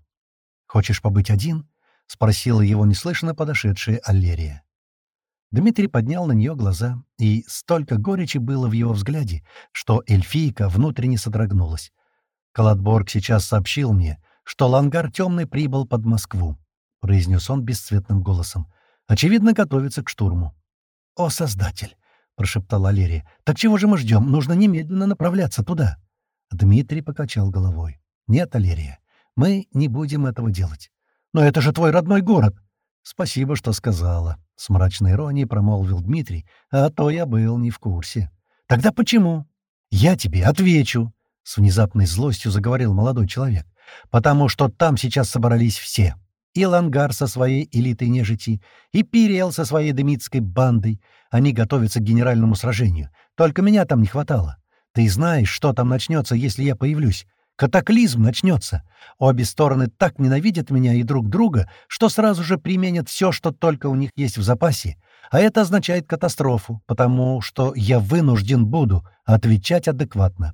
«Хочешь побыть один?» — спросила его неслышно подошедшая Аллерия. Дмитрий поднял на нее глаза, и столько горечи было в его взгляде, что эльфийка внутренне содрогнулась. «Каладборг сейчас сообщил мне, что Лангар Темный прибыл под Москву», — произнес он бесцветным голосом. «Очевидно, готовится к штурму». «О, Создатель!» — прошептала Лерия. «Так чего же мы ждем? Нужно немедленно направляться туда». Дмитрий покачал головой. «Нет, Алерия, мы не будем этого делать. Но это же твой родной город!» «Спасибо, что сказала», — с мрачной иронией промолвил Дмитрий, «а то я был не в курсе». «Тогда почему?» «Я тебе отвечу», — с внезапной злостью заговорил молодой человек. «Потому что там сейчас собрались все. И Лангар со своей элитой нежити, и Пириэл со своей демитской бандой. Они готовятся к генеральному сражению. Только меня там не хватало. Ты знаешь, что там начнется, если я появлюсь. Катаклизм начнется. Обе стороны так ненавидят меня и друг друга, что сразу же применят все, что только у них есть в запасе. А это означает катастрофу, потому что я вынужден буду отвечать адекватно.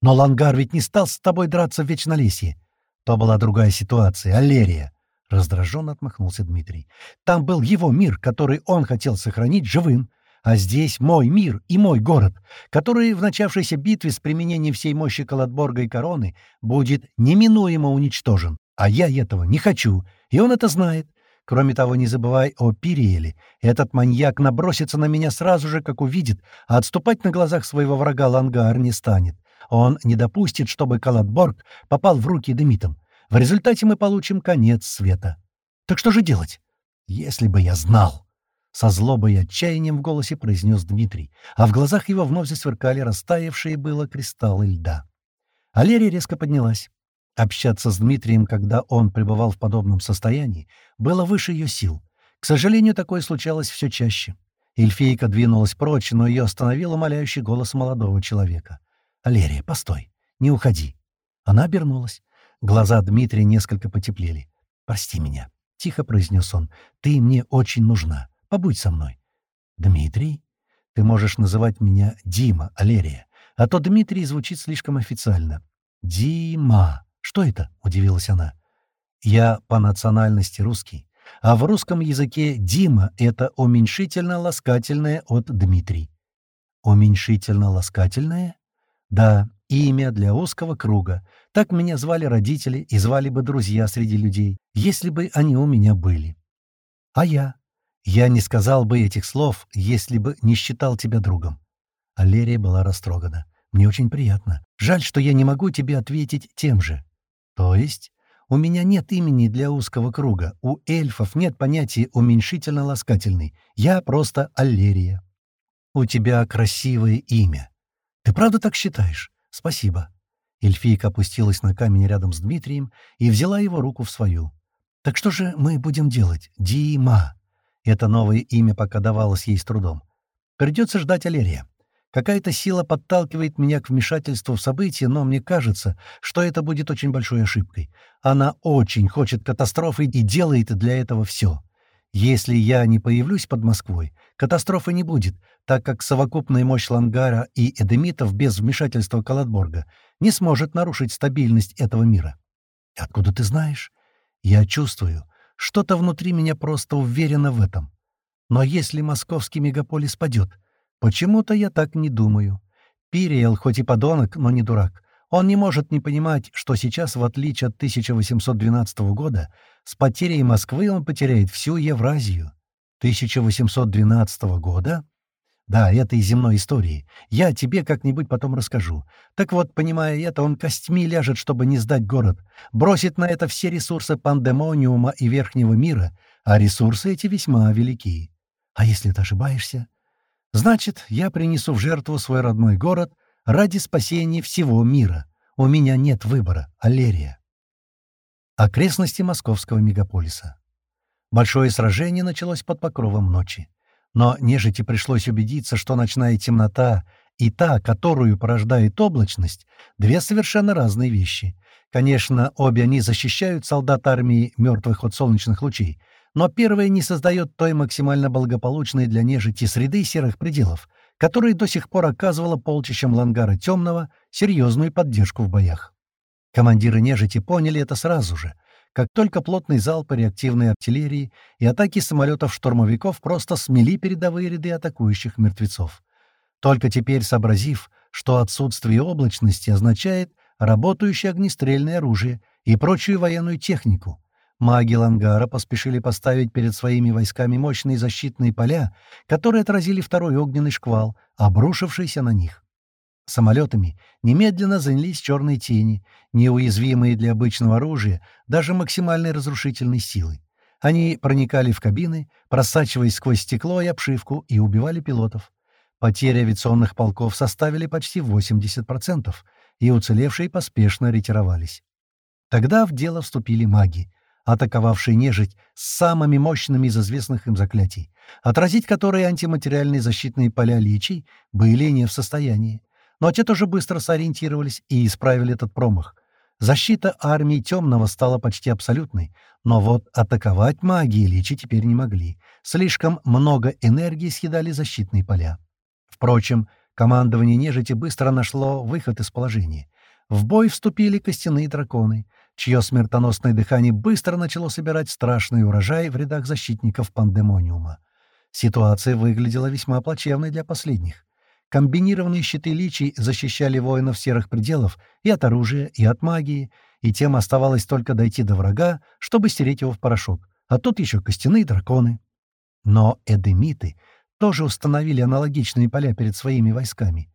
Но Лангар ведь не стал с тобой драться в Вечнолесье. То была другая ситуация, Алерия. Раздраженно отмахнулся Дмитрий. Там был его мир, который он хотел сохранить живым. А здесь мой мир и мой город, который в начавшейся битве с применением всей мощи Калатборга и Короны будет неминуемо уничтожен. А я этого не хочу, и он это знает. Кроме того, не забывай о Пириэле. Этот маньяк набросится на меня сразу же, как увидит, а отступать на глазах своего врага Лангар не станет. Он не допустит, чтобы Калатборг попал в руки Демитам. В результате мы получим конец света. Так что же делать? Если бы я знал со злобой и отчаянием в голосе произнес Дмитрий, а в глазах его вновь засверкали растаявшие было кристаллы льда. Алерия резко поднялась. Общаться с Дмитрием, когда он пребывал в подобном состоянии, было выше ее сил. К сожалению, такое случалось все чаще. Эльфийка двинулась прочь, но ее остановил умоляющий голос молодого человека. «Алерия, постой, не уходи». Она обернулась. Глаза Дмитрия несколько потеплели. «Прости меня», — тихо произнес он. «Ты мне очень нужна. Побудь со мной». «Дмитрий? Ты можешь называть меня Дима, Алерия, а то Дмитрий звучит слишком официально». «Дима! Что это?» — удивилась она. «Я по национальности русский, а в русском языке «Дима» — это уменьшительно-ласкательное от Дмитрий». «Уменьшительно-ласкательное?» «Да, имя для узкого круга. Так меня звали родители и звали бы друзья среди людей, если бы они у меня были. А я? Я не сказал бы этих слов, если бы не считал тебя другом. Алерия была растрогана. Мне очень приятно. Жаль, что я не могу тебе ответить тем же. То есть? У меня нет имени для узкого круга. У эльфов нет понятия уменьшительно-ласкательный. Я просто Аллерия. У тебя красивое имя. Ты правда так считаешь? Спасибо. Эльфийка опустилась на камень рядом с Дмитрием и взяла его руку в свою. Так что же мы будем делать? Дима. Это новое имя пока давалось ей с трудом. Придется ждать Алерия. Какая-то сила подталкивает меня к вмешательству в события, но мне кажется, что это будет очень большой ошибкой. Она очень хочет катастрофы и делает для этого все. Если я не появлюсь под Москвой, катастрофы не будет, так как совокупная мощь Лангара и Эдемитов без вмешательства Калатборга не сможет нарушить стабильность этого мира. Откуда ты знаешь? Я чувствую, что-то внутри меня просто уверено в этом. Но если московский мегаполис падет, почему-то я так не думаю. Пириэл хоть и подонок, но не дурак. Он не может не понимать, что сейчас, в отличие от 1812 года, с потерей Москвы он потеряет всю Евразию. 1812 года? Да, это из земной истории. Я тебе как-нибудь потом расскажу. Так вот, понимая это, он костьми ляжет, чтобы не сдать город. Бросит на это все ресурсы пандемониума и верхнего мира, а ресурсы эти весьма велики. А если ты ошибаешься? Значит, я принесу в жертву свой родной город ради спасения всего мира. У меня нет выбора, Аллерия. Окрестности московского мегаполиса. Большое сражение началось под покровом ночи. Но нежити пришлось убедиться, что ночная темнота и та, которую порождает облачность, две совершенно разные вещи. Конечно, обе они защищают солдат армии мертвых от солнечных лучей, но первая не создает той максимально благополучной для нежити среды серых пределов, которая до сих пор оказывала полчищам Лангара Темного серьезную поддержку в боях. Командиры нежити поняли это сразу же — как только плотный залп реактивной артиллерии и атаки самолетов-штурмовиков просто смели передовые ряды атакующих мертвецов. Только теперь сообразив, что отсутствие облачности означает работающее огнестрельное оружие и прочую военную технику, маги Лангара поспешили поставить перед своими войсками мощные защитные поля, которые отразили второй огненный шквал, обрушившийся на них. Самолетами немедленно занялись черные тени, неуязвимые для обычного оружия, даже максимальной разрушительной силы. Они проникали в кабины, просачиваясь сквозь стекло и обшивку, и убивали пилотов. Потери авиационных полков составили почти 80%, и уцелевшие поспешно ретировались. Тогда в дело вступили маги, атаковавшие нежить с самыми мощными из известных им заклятий, отразить которые антиматериальные защитные поля личий были не в состоянии. Но те тоже быстро сориентировались и исправили этот промах. Защита армии Темного стала почти абсолютной, но вот атаковать магии личи теперь не могли. Слишком много энергии съедали защитные поля. Впрочем, командование нежити быстро нашло выход из положения. В бой вступили костяные драконы, чье смертоносное дыхание быстро начало собирать страшный урожай в рядах защитников пандемониума. Ситуация выглядела весьма плачевной для последних. Комбинированные щиты личий защищали воинов серых пределов и от оружия, и от магии, и тем оставалось только дойти до врага, чтобы стереть его в порошок. А тут еще костяные драконы. Но эдемиты тоже установили аналогичные поля перед своими войсками.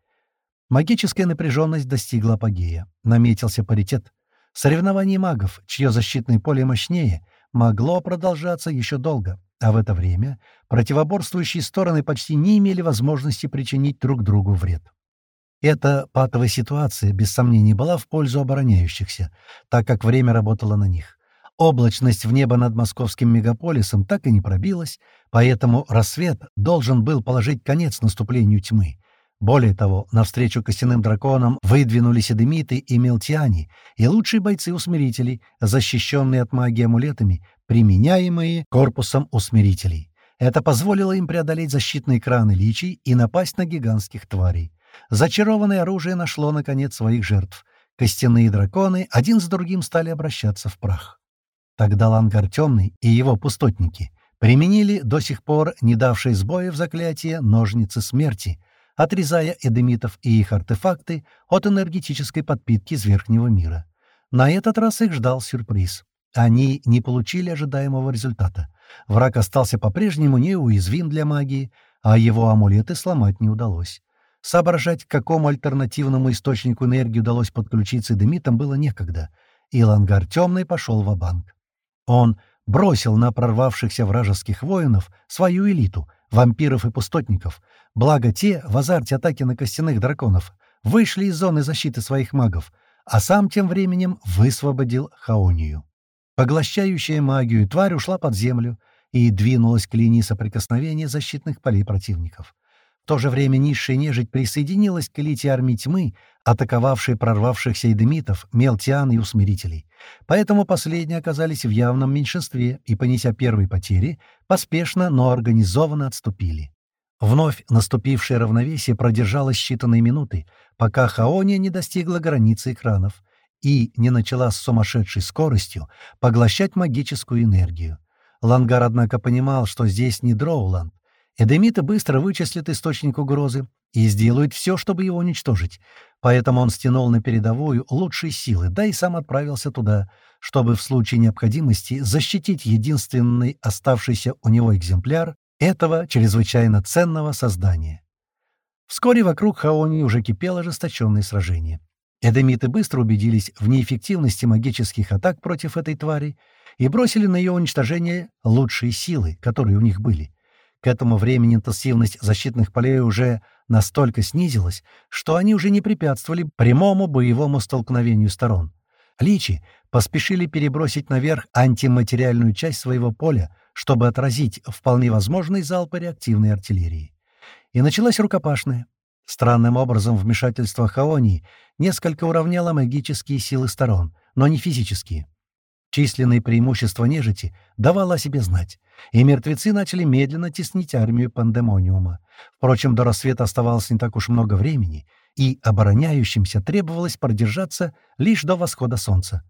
Магическая напряженность достигла апогея. Наметился паритет. Соревнование магов, чье защитное поле мощнее, могло продолжаться еще долго, а в это время противоборствующие стороны почти не имели возможности причинить друг другу вред. Эта патовая ситуация, без сомнений, была в пользу обороняющихся, так как время работало на них. Облачность в небо над московским мегаполисом так и не пробилась, поэтому рассвет должен был положить конец наступлению тьмы. Более того, навстречу костяным драконам выдвинулись эдемиты и мелтиане, и лучшие бойцы-усмирителей, защищенные от магии амулетами, применяемые корпусом усмирителей. Это позволило им преодолеть защитные экраны личий и напасть на гигантских тварей. Зачарованное оружие нашло, наконец, своих жертв. Костяные драконы один с другим стали обращаться в прах. Тогда Лангар Темный и его пустотники применили до сих пор не давшие сбоя в заклятие ножницы смерти, отрезая эдемитов и их артефакты от энергетической подпитки из верхнего мира. На этот раз их ждал сюрприз. Они не получили ожидаемого результата. Враг остался по-прежнему неуязвим для магии, а его амулеты сломать не удалось. Соображать, к какому альтернативному источнику энергии удалось подключиться эдемитам, было некогда, и Лангар Темный пошел в банк он бросил на прорвавшихся вражеских воинов свою элиту, вампиров и пустотников, благо те, в азарте атаки на костяных драконов, вышли из зоны защиты своих магов, а сам тем временем высвободил Хаонию. Поглощающая магию тварь ушла под землю и двинулась к линии соприкосновения защитных полей противников. В то же время низшая нежить присоединилась к элите армии тьмы, атаковавшей прорвавшихся эдемитов, мелтиан и усмирителей. Поэтому последние оказались в явном меньшинстве и, понеся первые потери, поспешно, но организованно отступили. Вновь наступившее равновесие продержалось считанные минуты, пока Хаония не достигла границы экранов и не начала с сумасшедшей скоростью поглощать магическую энергию. Лангар, однако, понимал, что здесь не Дроуланд, Эдемиты быстро вычислят источник угрозы и сделают все, чтобы его уничтожить. Поэтому он стянул на передовую лучшие силы, да и сам отправился туда, чтобы в случае необходимости защитить единственный оставшийся у него экземпляр этого чрезвычайно ценного создания. Вскоре вокруг Хаони уже кипело ожесточенное сражение. Эдемиты быстро убедились в неэффективности магических атак против этой твари и бросили на ее уничтожение лучшие силы, которые у них были — к этому времени интенсивность защитных полей уже настолько снизилась, что они уже не препятствовали прямому боевому столкновению сторон. Личи поспешили перебросить наверх антиматериальную часть своего поля, чтобы отразить вполне возможный залпы реактивной артиллерии. И началась рукопашная. Странным образом вмешательство Хаонии несколько уравняло магические силы сторон, но не физические. Численное преимущество нежити давало о себе знать, и мертвецы начали медленно теснить армию пандемониума. Впрочем, до рассвета оставалось не так уж много времени, и обороняющимся требовалось продержаться лишь до восхода солнца.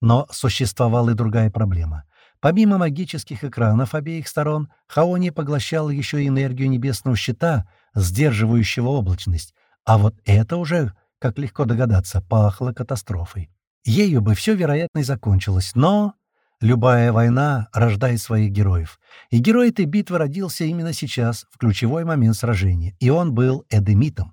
Но существовала и другая проблема. Помимо магических экранов обеих сторон, Хаони поглощала еще и энергию небесного щита, сдерживающего облачность, а вот это уже, как легко догадаться, пахло катастрофой. Ею бы все, вероятно, и закончилось, но... Любая война рождает своих героев. И герой этой битвы родился именно сейчас, в ключевой момент сражения, и он был эдемитом.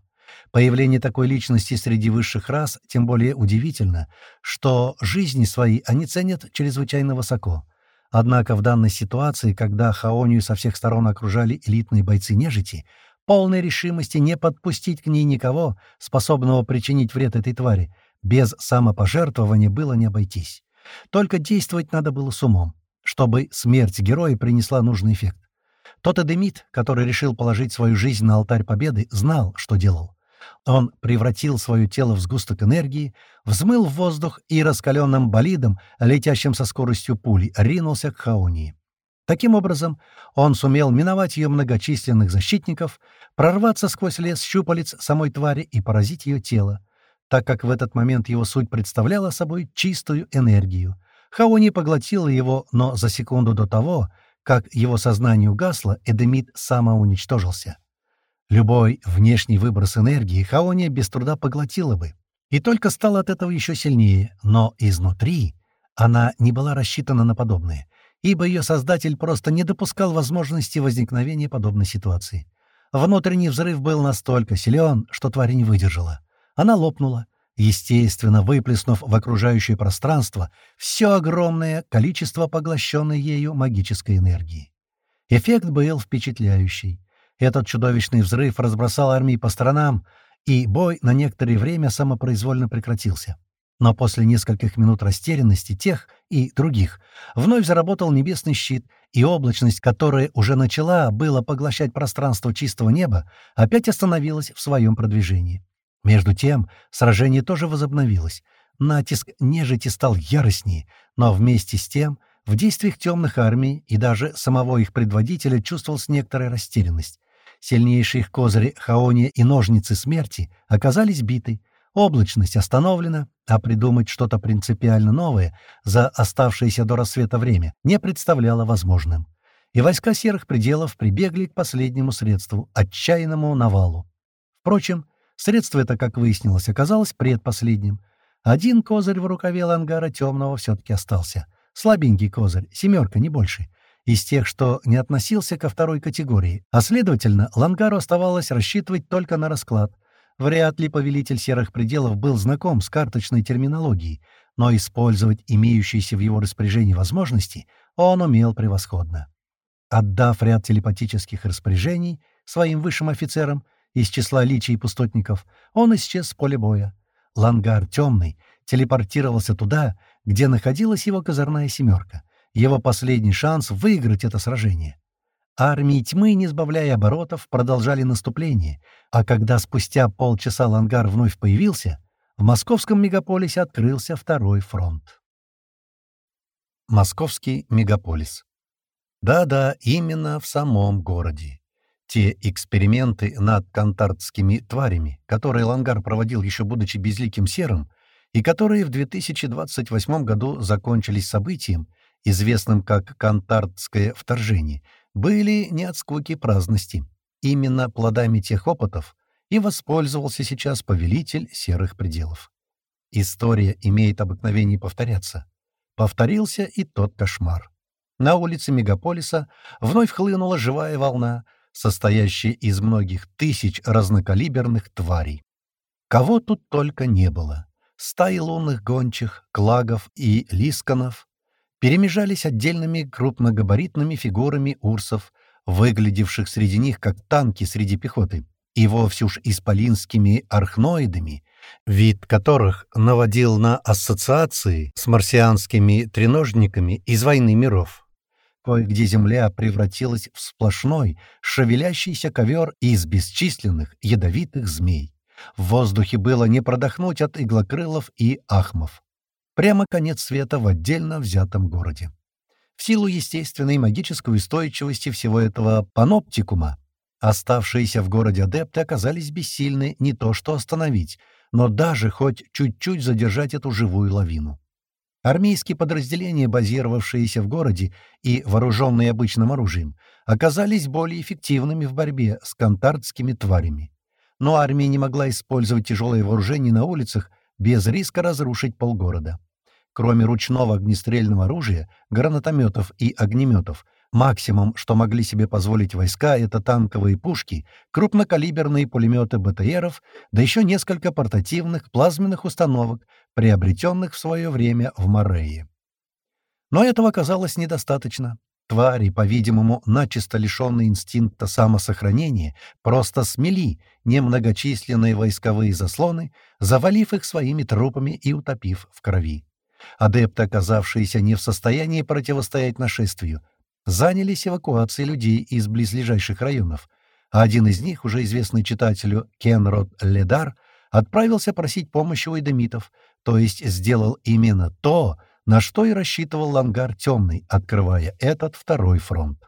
Появление такой личности среди высших рас тем более удивительно, что жизни свои они ценят чрезвычайно высоко. Однако в данной ситуации, когда Хаонию со всех сторон окружали элитные бойцы нежити, полной решимости не подпустить к ней никого, способного причинить вред этой твари, без самопожертвования было не обойтись. Только действовать надо было с умом, чтобы смерть героя принесла нужный эффект. Тот Эдемит, который решил положить свою жизнь на алтарь победы, знал, что делал. Он превратил свое тело в сгусток энергии, взмыл в воздух и раскаленным болидом, летящим со скоростью пули, ринулся к Хаонии. Таким образом, он сумел миновать ее многочисленных защитников, прорваться сквозь лес щупалец самой твари и поразить ее тело, так как в этот момент его суть представляла собой чистую энергию. Хаони поглотила его, но за секунду до того, как его сознание угасло, Эдемид самоуничтожился. Любой внешний выброс энергии Хаония без труда поглотила бы, и только стала от этого еще сильнее, но изнутри она не была рассчитана на подобное, ибо ее создатель просто не допускал возможности возникновения подобной ситуации. Внутренний взрыв был настолько силен, что тварь не выдержала. Она лопнула, естественно, выплеснув в окружающее пространство все огромное количество поглощенной ею магической энергии. Эффект был впечатляющий. Этот чудовищный взрыв разбросал армии по сторонам, и бой на некоторое время самопроизвольно прекратился. Но после нескольких минут растерянности тех и других вновь заработал небесный щит, и облачность, которая уже начала было поглощать пространство чистого неба, опять остановилась в своем продвижении. Между тем, сражение тоже возобновилось. Натиск нежити стал яростнее, но вместе с тем в действиях темных армий и даже самого их предводителя чувствовалась некоторая растерянность. Сильнейшие их козыри Хаония и Ножницы Смерти оказались биты, облачность остановлена, а придумать что-то принципиально новое за оставшееся до рассвета время не представляло возможным. И войска Серых Пределов прибегли к последнему средству — отчаянному навалу. Впрочем, средство это, как выяснилось, оказалось предпоследним. Один козырь в рукаве Лангара Темного все-таки остался. Слабенький козырь, семерка, не больше — из тех, что не относился ко второй категории, а, следовательно, Лангару оставалось рассчитывать только на расклад. Вряд ли повелитель Серых Пределов был знаком с карточной терминологией, но использовать имеющиеся в его распоряжении возможности он умел превосходно. Отдав ряд телепатических распоряжений своим высшим офицерам из числа личий и пустотников, он исчез с поля боя. Лангар Темный телепортировался туда, где находилась его козырная семерка — его последний шанс выиграть это сражение. Армии тьмы, не сбавляя оборотов, продолжали наступление, а когда спустя полчаса Лангар вновь появился, в московском мегаполисе открылся второй фронт. Московский мегаполис. Да-да, именно в самом городе. Те эксперименты над кантартскими тварями, которые Лангар проводил еще будучи безликим серым, и которые в 2028 году закончились событием, известным как Кантардское вторжение, были не от скуки праздности. Именно плодами тех опытов и воспользовался сейчас повелитель серых пределов. История имеет обыкновение повторяться. Повторился и тот кошмар. На улице мегаполиса вновь хлынула живая волна, состоящая из многих тысяч разнокалиберных тварей. Кого тут только не было. Стаи лунных гончих, клагов и лисканов, перемежались отдельными крупногабаритными фигурами урсов, выглядевших среди них как танки среди пехоты, и вовсе уж исполинскими архноидами, вид которых наводил на ассоциации с марсианскими треножниками из «Войны миров». Кое-где земля превратилась в сплошной, шевелящийся ковер из бесчисленных ядовитых змей. В воздухе было не продохнуть от иглокрылов и ахмов. Прямо конец света в отдельно взятом городе. В силу естественной магической устойчивости всего этого паноптикума, оставшиеся в городе адепты оказались бессильны не то что остановить, но даже хоть чуть-чуть задержать эту живую лавину. Армейские подразделения, базировавшиеся в городе и вооруженные обычным оружием, оказались более эффективными в борьбе с кантардскими тварями. Но армия не могла использовать тяжелое вооружение на улицах без риска разрушить полгорода. Кроме ручного огнестрельного оружия, гранатометов и огнеметов, Максимум, что могли себе позволить войска, это танковые пушки, крупнокалиберные пулеметы БТРов, да еще несколько портативных плазменных установок, приобретенных в свое время в Морее. Но этого оказалось недостаточно. Твари, по-видимому, начисто лишенные инстинкта самосохранения, просто смели немногочисленные войсковые заслоны, завалив их своими трупами и утопив в крови. Адепты, оказавшиеся не в состоянии противостоять нашествию, занялись эвакуацией людей из близлежащих районов, а один из них, уже известный читателю Кенрод Ледар, отправился просить помощи у эдемитов, то есть сделал именно то, на что и рассчитывал Лангар Темный, открывая этот второй фронт.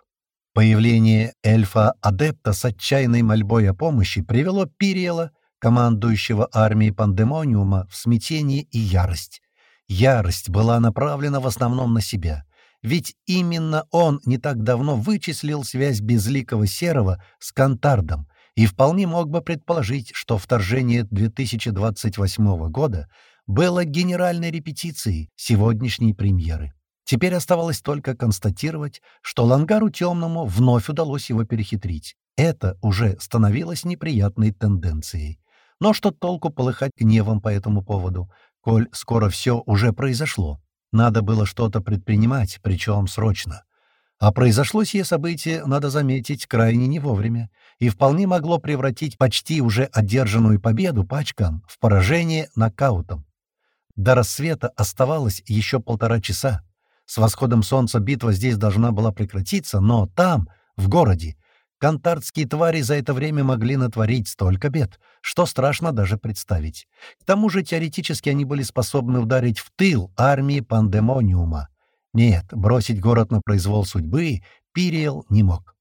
Появление эльфа-адепта с отчаянной мольбой о помощи привело Пириэла, командующего армией Пандемониума, в смятение и ярость. Ярость была направлена в основном на себя — ведь именно он не так давно вычислил связь безликого Серого с Кантардом и вполне мог бы предположить, что вторжение 2028 года было генеральной репетицией сегодняшней премьеры. Теперь оставалось только констатировать, что Лангару Темному вновь удалось его перехитрить. Это уже становилось неприятной тенденцией. Но что толку полыхать гневом по этому поводу, коль скоро все уже произошло? Надо было что-то предпринимать, причем срочно. А произошло сие событие, надо заметить, крайне не вовремя, и вполне могло превратить почти уже одержанную победу пачкам в поражение нокаутом. До рассвета оставалось еще полтора часа. С восходом солнца битва здесь должна была прекратиться, но там, в городе, Кантардские твари за это время могли натворить столько бед, что страшно даже представить. К тому же теоретически они были способны ударить в тыл армии Пандемониума. Нет, бросить город на произвол судьбы Пириэл не мог.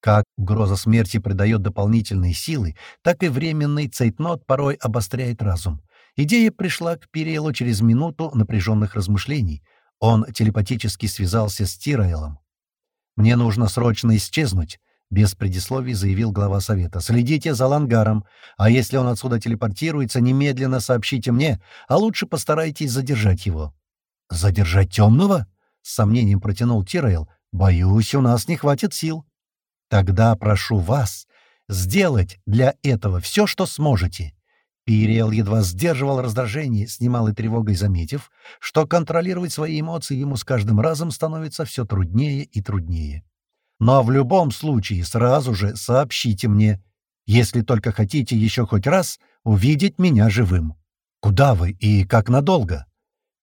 Как угроза смерти придает дополнительные силы, так и временный цейтнот порой обостряет разум. Идея пришла к Пириэлу через минуту напряженных размышлений. Он телепатически связался с Тираэлом. «Мне нужно срочно исчезнуть», — без предисловий заявил глава совета. «Следите за Лангаром, а если он отсюда телепортируется, немедленно сообщите мне, а лучше постарайтесь задержать его». «Задержать темного?» — с сомнением протянул Тирайл. «Боюсь, у нас не хватит сил». «Тогда прошу вас сделать для этого все, что сможете». Пириэл едва сдерживал раздражение, с немалой тревогой заметив, что контролировать свои эмоции ему с каждым разом становится все труднее и труднее. «Но в любом случае сразу же сообщите мне, если только хотите еще хоть раз увидеть меня живым. Куда вы и как надолго?»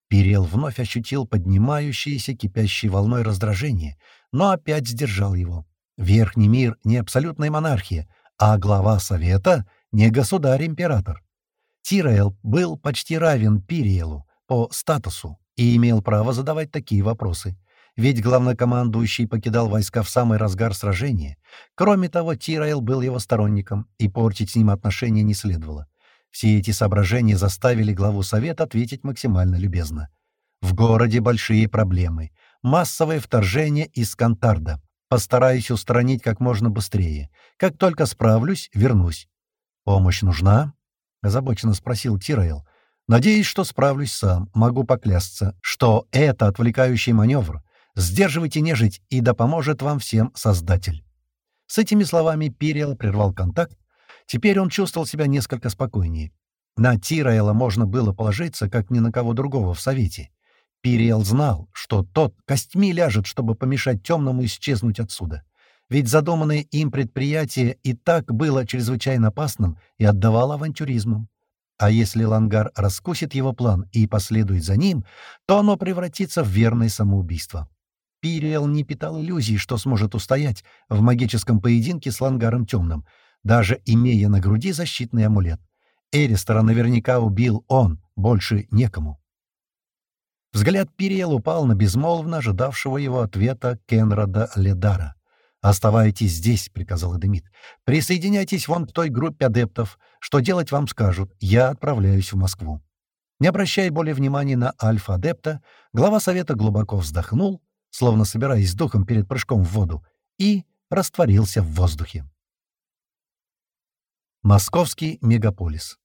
Пириэл вновь ощутил поднимающееся кипящей волной раздражение, но опять сдержал его. Верхний мир — не абсолютная монархия, а глава Совета — не государь-император. Тираэл был почти равен Пириэлу по статусу и имел право задавать такие вопросы. Ведь главнокомандующий покидал войска в самый разгар сражения. Кроме того, Тираэл был его сторонником, и портить с ним отношения не следовало. Все эти соображения заставили главу Совета ответить максимально любезно. «В городе большие проблемы. Массовое вторжение из Кантарда. Постараюсь устранить как можно быстрее. Как только справлюсь, вернусь. Помощь нужна?» — озабоченно спросил Тирайл. «Надеюсь, что справлюсь сам. Могу поклясться, что это отвлекающий маневр. Сдерживайте нежить, и да поможет вам всем Создатель». С этими словами Пириэл прервал контакт. Теперь он чувствовал себя несколько спокойнее. На Тираэла можно было положиться, как ни на кого другого в Совете. Пириэл знал, что тот костьми ляжет, чтобы помешать темному исчезнуть отсюда ведь задуманное им предприятие и так было чрезвычайно опасным и отдавало авантюризмом. А если Лангар раскусит его план и последует за ним, то оно превратится в верное самоубийство. Пириэл не питал иллюзий, что сможет устоять в магическом поединке с Лангаром Темным, даже имея на груди защитный амулет. Эристера наверняка убил он, больше некому. Взгляд Пириэл упал на безмолвно ожидавшего его ответа Кенрада Ледара. «Оставайтесь здесь», — приказал Эдемит. «Присоединяйтесь вон к той группе адептов. Что делать вам скажут. Я отправляюсь в Москву». Не обращая более внимания на альфа-адепта, глава совета глубоко вздохнул, словно собираясь с духом перед прыжком в воду, и растворился в воздухе. Московский мегаполис.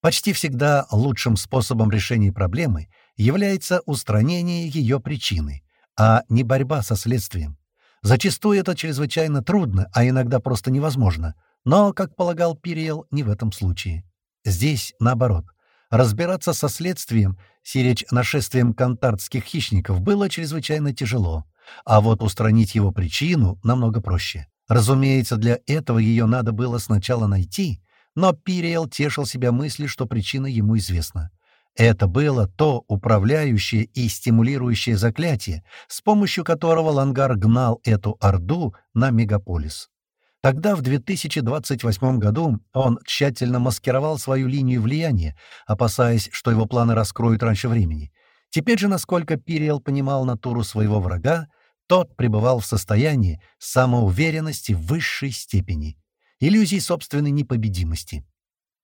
Почти всегда лучшим способом решения проблемы является устранение ее причины, а не борьба со следствием. Зачастую это чрезвычайно трудно, а иногда просто невозможно. Но, как полагал Пириел, не в этом случае. Здесь, наоборот, разбираться со следствием, сиречь нашествием кантартских хищников, было чрезвычайно тяжело, а вот устранить его причину намного проще. Разумеется, для этого ее надо было сначала найти, но Пириел тешил себя мыслью, что причина ему известна. Это было то управляющее и стимулирующее заклятие, с помощью которого Лангар гнал эту Орду на мегаполис. Тогда, в 2028 году, он тщательно маскировал свою линию влияния, опасаясь, что его планы раскроют раньше времени. Теперь же, насколько Пириэл понимал натуру своего врага, тот пребывал в состоянии самоуверенности высшей степени, иллюзии собственной непобедимости.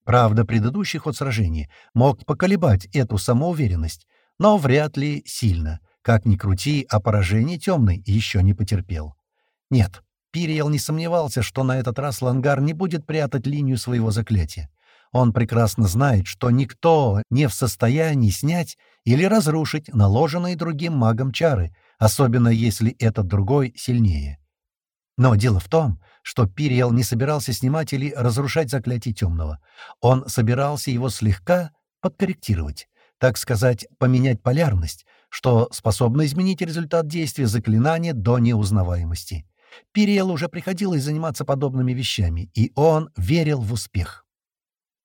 Правда, предыдущий ход сражения мог поколебать эту самоуверенность, но вряд ли сильно. Как ни крути, а поражение темный еще не потерпел. Нет, Пириел не сомневался, что на этот раз Лангар не будет прятать линию своего заклятия. Он прекрасно знает, что никто не в состоянии снять или разрушить наложенные другим магом чары, особенно если этот другой сильнее. Но дело в том, что Пириел не собирался снимать или разрушать заклятие темного. Он собирался его слегка подкорректировать, так сказать, поменять полярность, что способно изменить результат действия заклинания до неузнаваемости. Пириел уже приходилось заниматься подобными вещами, и он верил в успех.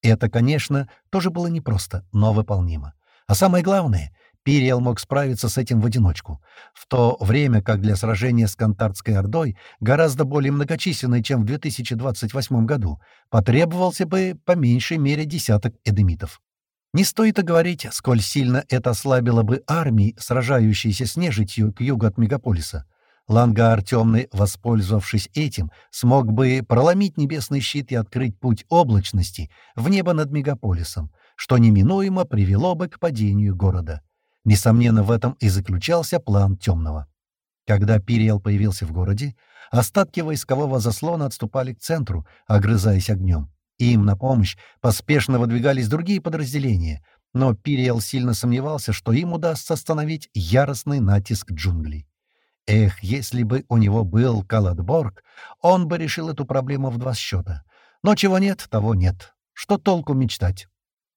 Это, конечно, тоже было непросто, но выполнимо. А самое главное, Пириел мог справиться с этим в одиночку, в то время как для сражения с Кантардской Ордой, гораздо более многочисленной, чем в 2028 году, потребовался бы по меньшей мере десяток эдемитов. Не стоит и говорить, сколь сильно это ослабило бы армии, сражающиеся с нежитью к югу от мегаполиса. Лангар Темный, воспользовавшись этим, смог бы проломить небесный щит и открыть путь облачности в небо над мегаполисом, что неминуемо привело бы к падению города. Несомненно, в этом и заключался план Темного. Когда Пириэл появился в городе, остатки войскового заслона отступали к центру, огрызаясь огнем. Им на помощь поспешно выдвигались другие подразделения, но Пириэл сильно сомневался, что им удастся остановить яростный натиск джунглей. Эх, если бы у него был Каладборг, он бы решил эту проблему в два счета. Но чего нет, того нет. Что толку мечтать?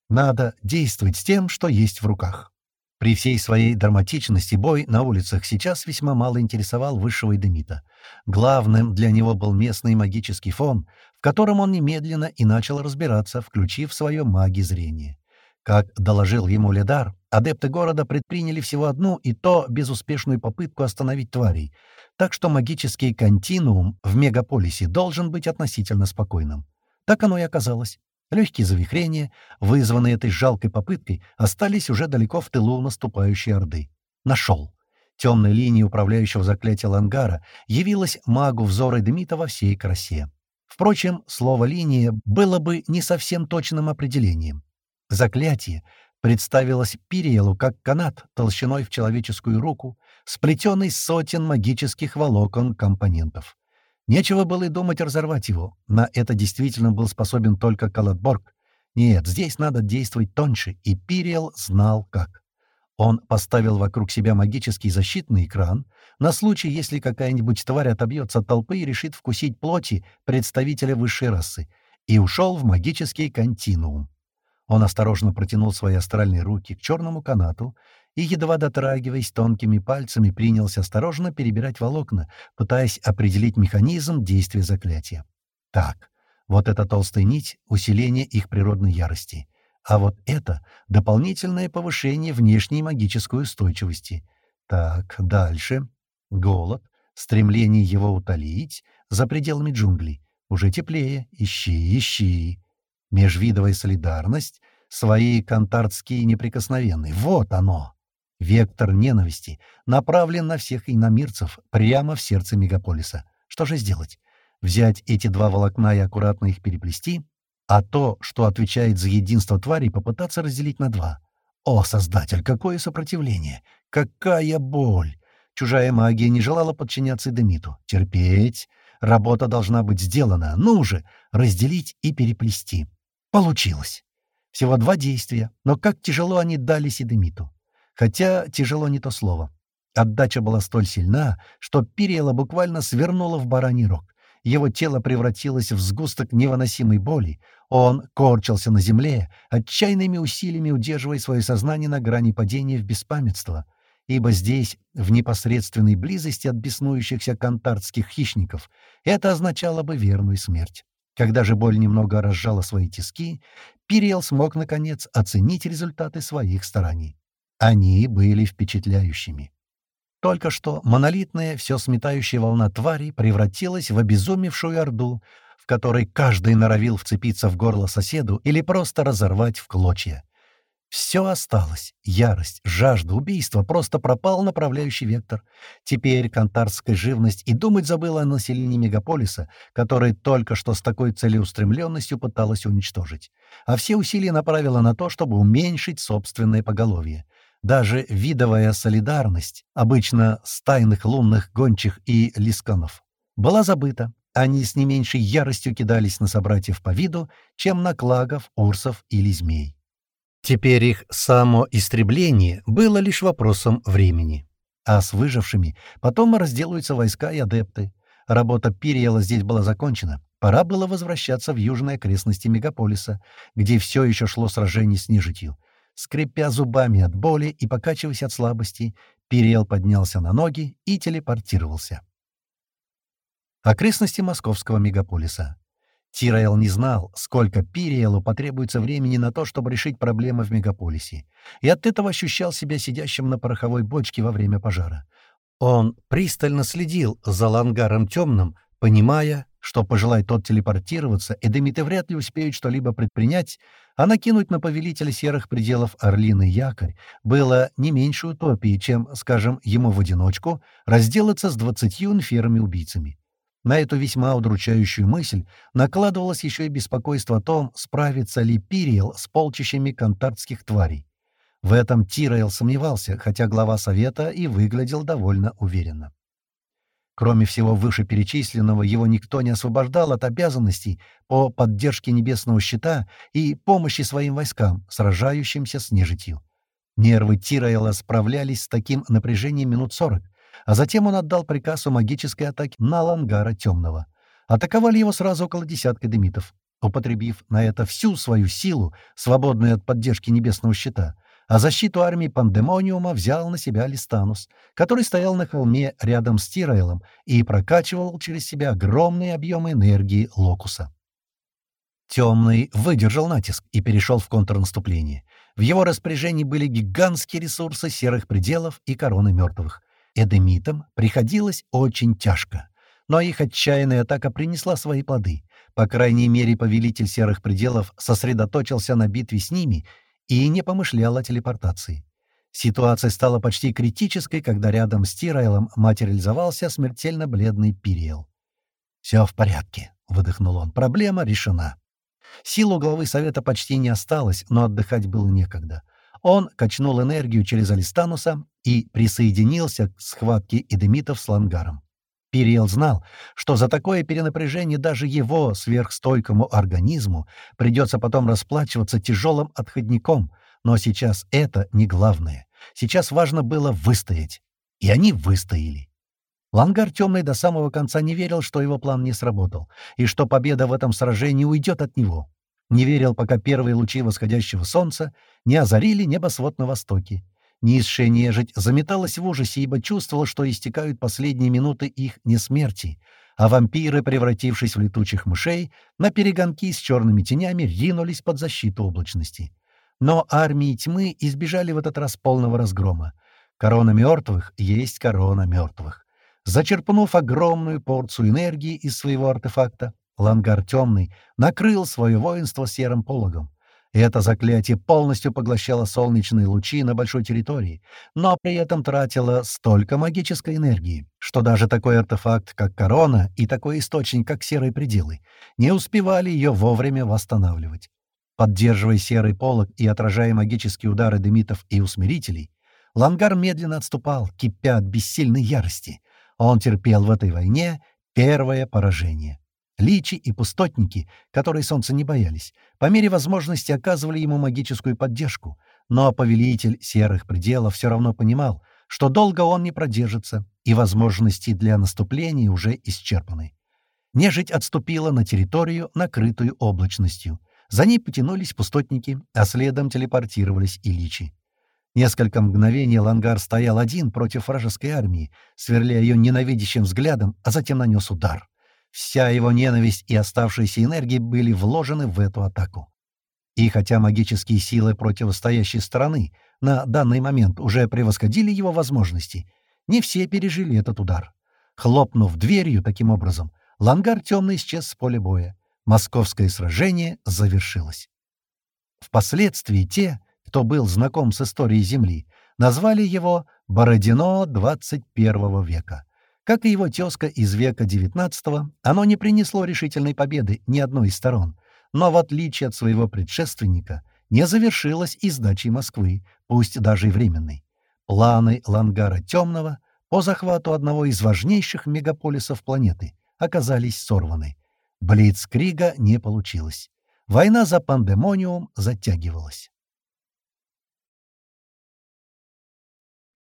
Надо действовать с тем, что есть в руках. При всей своей драматичности бой на улицах сейчас весьма мало интересовал высшего Эдемита. Главным для него был местный магический фон, в котором он немедленно и начал разбираться, включив свое маги зрение. Как доложил ему Ледар, адепты города предприняли всего одну и то безуспешную попытку остановить тварей, так что магический континуум в мегаполисе должен быть относительно спокойным. Так оно и оказалось. Легкие завихрения, вызванные этой жалкой попыткой, остались уже далеко в тылу наступающей Орды. Нашел. Темная линия управляющего заклятия Лангара явилась магу взора Демита во всей красе. Впрочем, слово «линия» было бы не совсем точным определением. Заклятие представилось Пириелу как канат толщиной в человеческую руку, сплетенный сотен магических волокон компонентов. Нечего было и думать разорвать его. На это действительно был способен только Калатборг. Нет, здесь надо действовать тоньше, и Пириел знал как. Он поставил вокруг себя магический защитный экран на случай, если какая-нибудь тварь отобьется от толпы и решит вкусить плоти представителя высшей расы, и ушел в магический континуум. Он осторожно протянул свои астральные руки к черному канату и, едва дотрагиваясь тонкими пальцами, принялся осторожно перебирать волокна, пытаясь определить механизм действия заклятия. Так, вот эта толстая нить — усиление их природной ярости. А вот это — дополнительное повышение внешней магической устойчивости. Так, дальше. Голод, стремление его утолить за пределами джунглей. Уже теплее. Ищи, ищи. Межвидовая солидарность, свои кантардские неприкосновенные. Вот оно! Вектор ненависти направлен на всех иномирцев прямо в сердце мегаполиса. Что же сделать? Взять эти два волокна и аккуратно их переплести? А то, что отвечает за единство тварей, попытаться разделить на два. О, Создатель, какое сопротивление! Какая боль! Чужая магия не желала подчиняться Демиту. Терпеть. Работа должна быть сделана. Ну же, разделить и переплести. Получилось. Всего два действия, но как тяжело они дались Эдемиту. Хотя тяжело не то слово. Отдача была столь сильна, что Пириэла буквально свернула в бараний рог. Его тело превратилось в сгусток невыносимой боли. Он корчился на земле, отчаянными усилиями удерживая свое сознание на грани падения в беспамятство. Ибо здесь, в непосредственной близости от беснующихся кантардских хищников, это означало бы верную смерть. Когда же боль немного разжала свои тиски, Пириэл смог, наконец, оценить результаты своих стараний. Они были впечатляющими. Только что монолитная, все сметающая волна твари превратилась в обезумевшую орду, в которой каждый норовил вцепиться в горло соседу или просто разорвать в клочья. Все осталось. Ярость, жажда, убийство. Просто пропал направляющий вектор. Теперь кантарская живность и думать забыла о населении мегаполиса, которое только что с такой целеустремленностью пыталась уничтожить. А все усилия направила на то, чтобы уменьшить собственное поголовье. Даже видовая солидарность, обычно стайных лунных гончих и лисканов, была забыта. Они с не меньшей яростью кидались на собратьев по виду, чем на клагов, урсов или змей. Теперь их самоистребление было лишь вопросом времени. А с выжившими потом разделаются войска и адепты. Работа Пириела здесь была закончена. Пора было возвращаться в южные окрестности мегаполиса, где все еще шло сражение с нежитью. Скрипя зубами от боли и покачиваясь от слабости, Перел поднялся на ноги и телепортировался. Окрестности московского мегаполиса. Тираэл не знал, сколько Пириэлу потребуется времени на то, чтобы решить проблемы в мегаполисе, и от этого ощущал себя сидящим на пороховой бочке во время пожара. Он пристально следил за лангаром темным, понимая, что пожелает тот телепортироваться, эдемиты вряд ли успеют что-либо предпринять, а накинуть на повелителя серых пределов орлиный якорь было не меньше утопии, чем, скажем, ему в одиночку разделаться с двадцатью инферами-убийцами. На эту весьма удручающую мысль накладывалось еще и беспокойство о том, справится ли Пириэл с полчищами кантартских тварей. В этом Тираэл сомневался, хотя глава совета и выглядел довольно уверенно. Кроме всего вышеперечисленного, его никто не освобождал от обязанностей по поддержке Небесного Щита и помощи своим войскам, сражающимся с нежитью. Нервы Тираэла справлялись с таким напряжением минут сорок, а затем он отдал приказ о магической атаке на Лангара Темного. Атаковали его сразу около десятка демитов, употребив на это всю свою силу, свободную от поддержки Небесного Щита — а защиту армии Пандемониума взял на себя Листанус, который стоял на холме рядом с Тираэлом и прокачивал через себя огромные объемы энергии Локуса. Темный выдержал натиск и перешел в контрнаступление. В его распоряжении были гигантские ресурсы серых пределов и короны мертвых. Эдемитам приходилось очень тяжко. Но их отчаянная атака принесла свои плоды. По крайней мере, повелитель серых пределов сосредоточился на битве с ними и не помышлял о телепортации. Ситуация стала почти критической, когда рядом с Тирайлом материализовался смертельно бледный Пириэл. «Все в порядке», — выдохнул он. «Проблема решена». Сил у главы совета почти не осталось, но отдыхать было некогда. Он качнул энергию через Алистануса и присоединился к схватке эдемитов с Лангаром. Пириэл знал, что за такое перенапряжение даже его сверхстойкому организму придется потом расплачиваться тяжелым отходником, но сейчас это не главное. Сейчас важно было выстоять. И они выстояли. Лангар Темный до самого конца не верил, что его план не сработал, и что победа в этом сражении уйдет от него. Не верил, пока первые лучи восходящего солнца не озарили небосвод на востоке. Низшая нежить заметалась в ужасе, ибо чувствовала, что истекают последние минуты их несмерти, а вампиры, превратившись в летучих мышей, на перегонки с черными тенями ринулись под защиту облачности. Но армии тьмы избежали в этот раз полного разгрома. Корона мертвых есть корона мертвых. Зачерпнув огромную порцию энергии из своего артефакта, Лангар Темный накрыл свое воинство серым пологом. Это заклятие полностью поглощало солнечные лучи на большой территории, но при этом тратило столько магической энергии, что даже такой артефакт, как корона, и такой источник, как серые пределы, не успевали ее вовремя восстанавливать. Поддерживая серый полог и отражая магические удары демитов и усмирителей, Лангар медленно отступал, кипя от бессильной ярости. Он терпел в этой войне первое поражение. Личи и пустотники, которые солнца не боялись, по мере возможности оказывали ему магическую поддержку, но повелитель серых пределов все равно понимал, что долго он не продержится, и возможности для наступления уже исчерпаны. Нежить отступила на территорию, накрытую облачностью. За ней потянулись пустотники, а следом телепортировались и личи. Несколько мгновений Лангар стоял один против вражеской армии, сверляя ее ненавидящим взглядом, а затем нанес удар. Вся его ненависть и оставшиеся энергии были вложены в эту атаку. И хотя магические силы противостоящей стороны на данный момент уже превосходили его возможности, не все пережили этот удар. Хлопнув дверью таким образом, Лангар темно исчез с поля боя. Московское сражение завершилось. Впоследствии те, кто был знаком с историей Земли, назвали его «Бородино 21 века». Как и его тезка из века XIX, оно не принесло решительной победы ни одной из сторон, но, в отличие от своего предшественника, не завершилось и сдачей Москвы, пусть даже и временной. Планы Лангара Темного по захвату одного из важнейших мегаполисов планеты оказались сорваны. Блицкрига не получилось. Война за пандемониум затягивалась.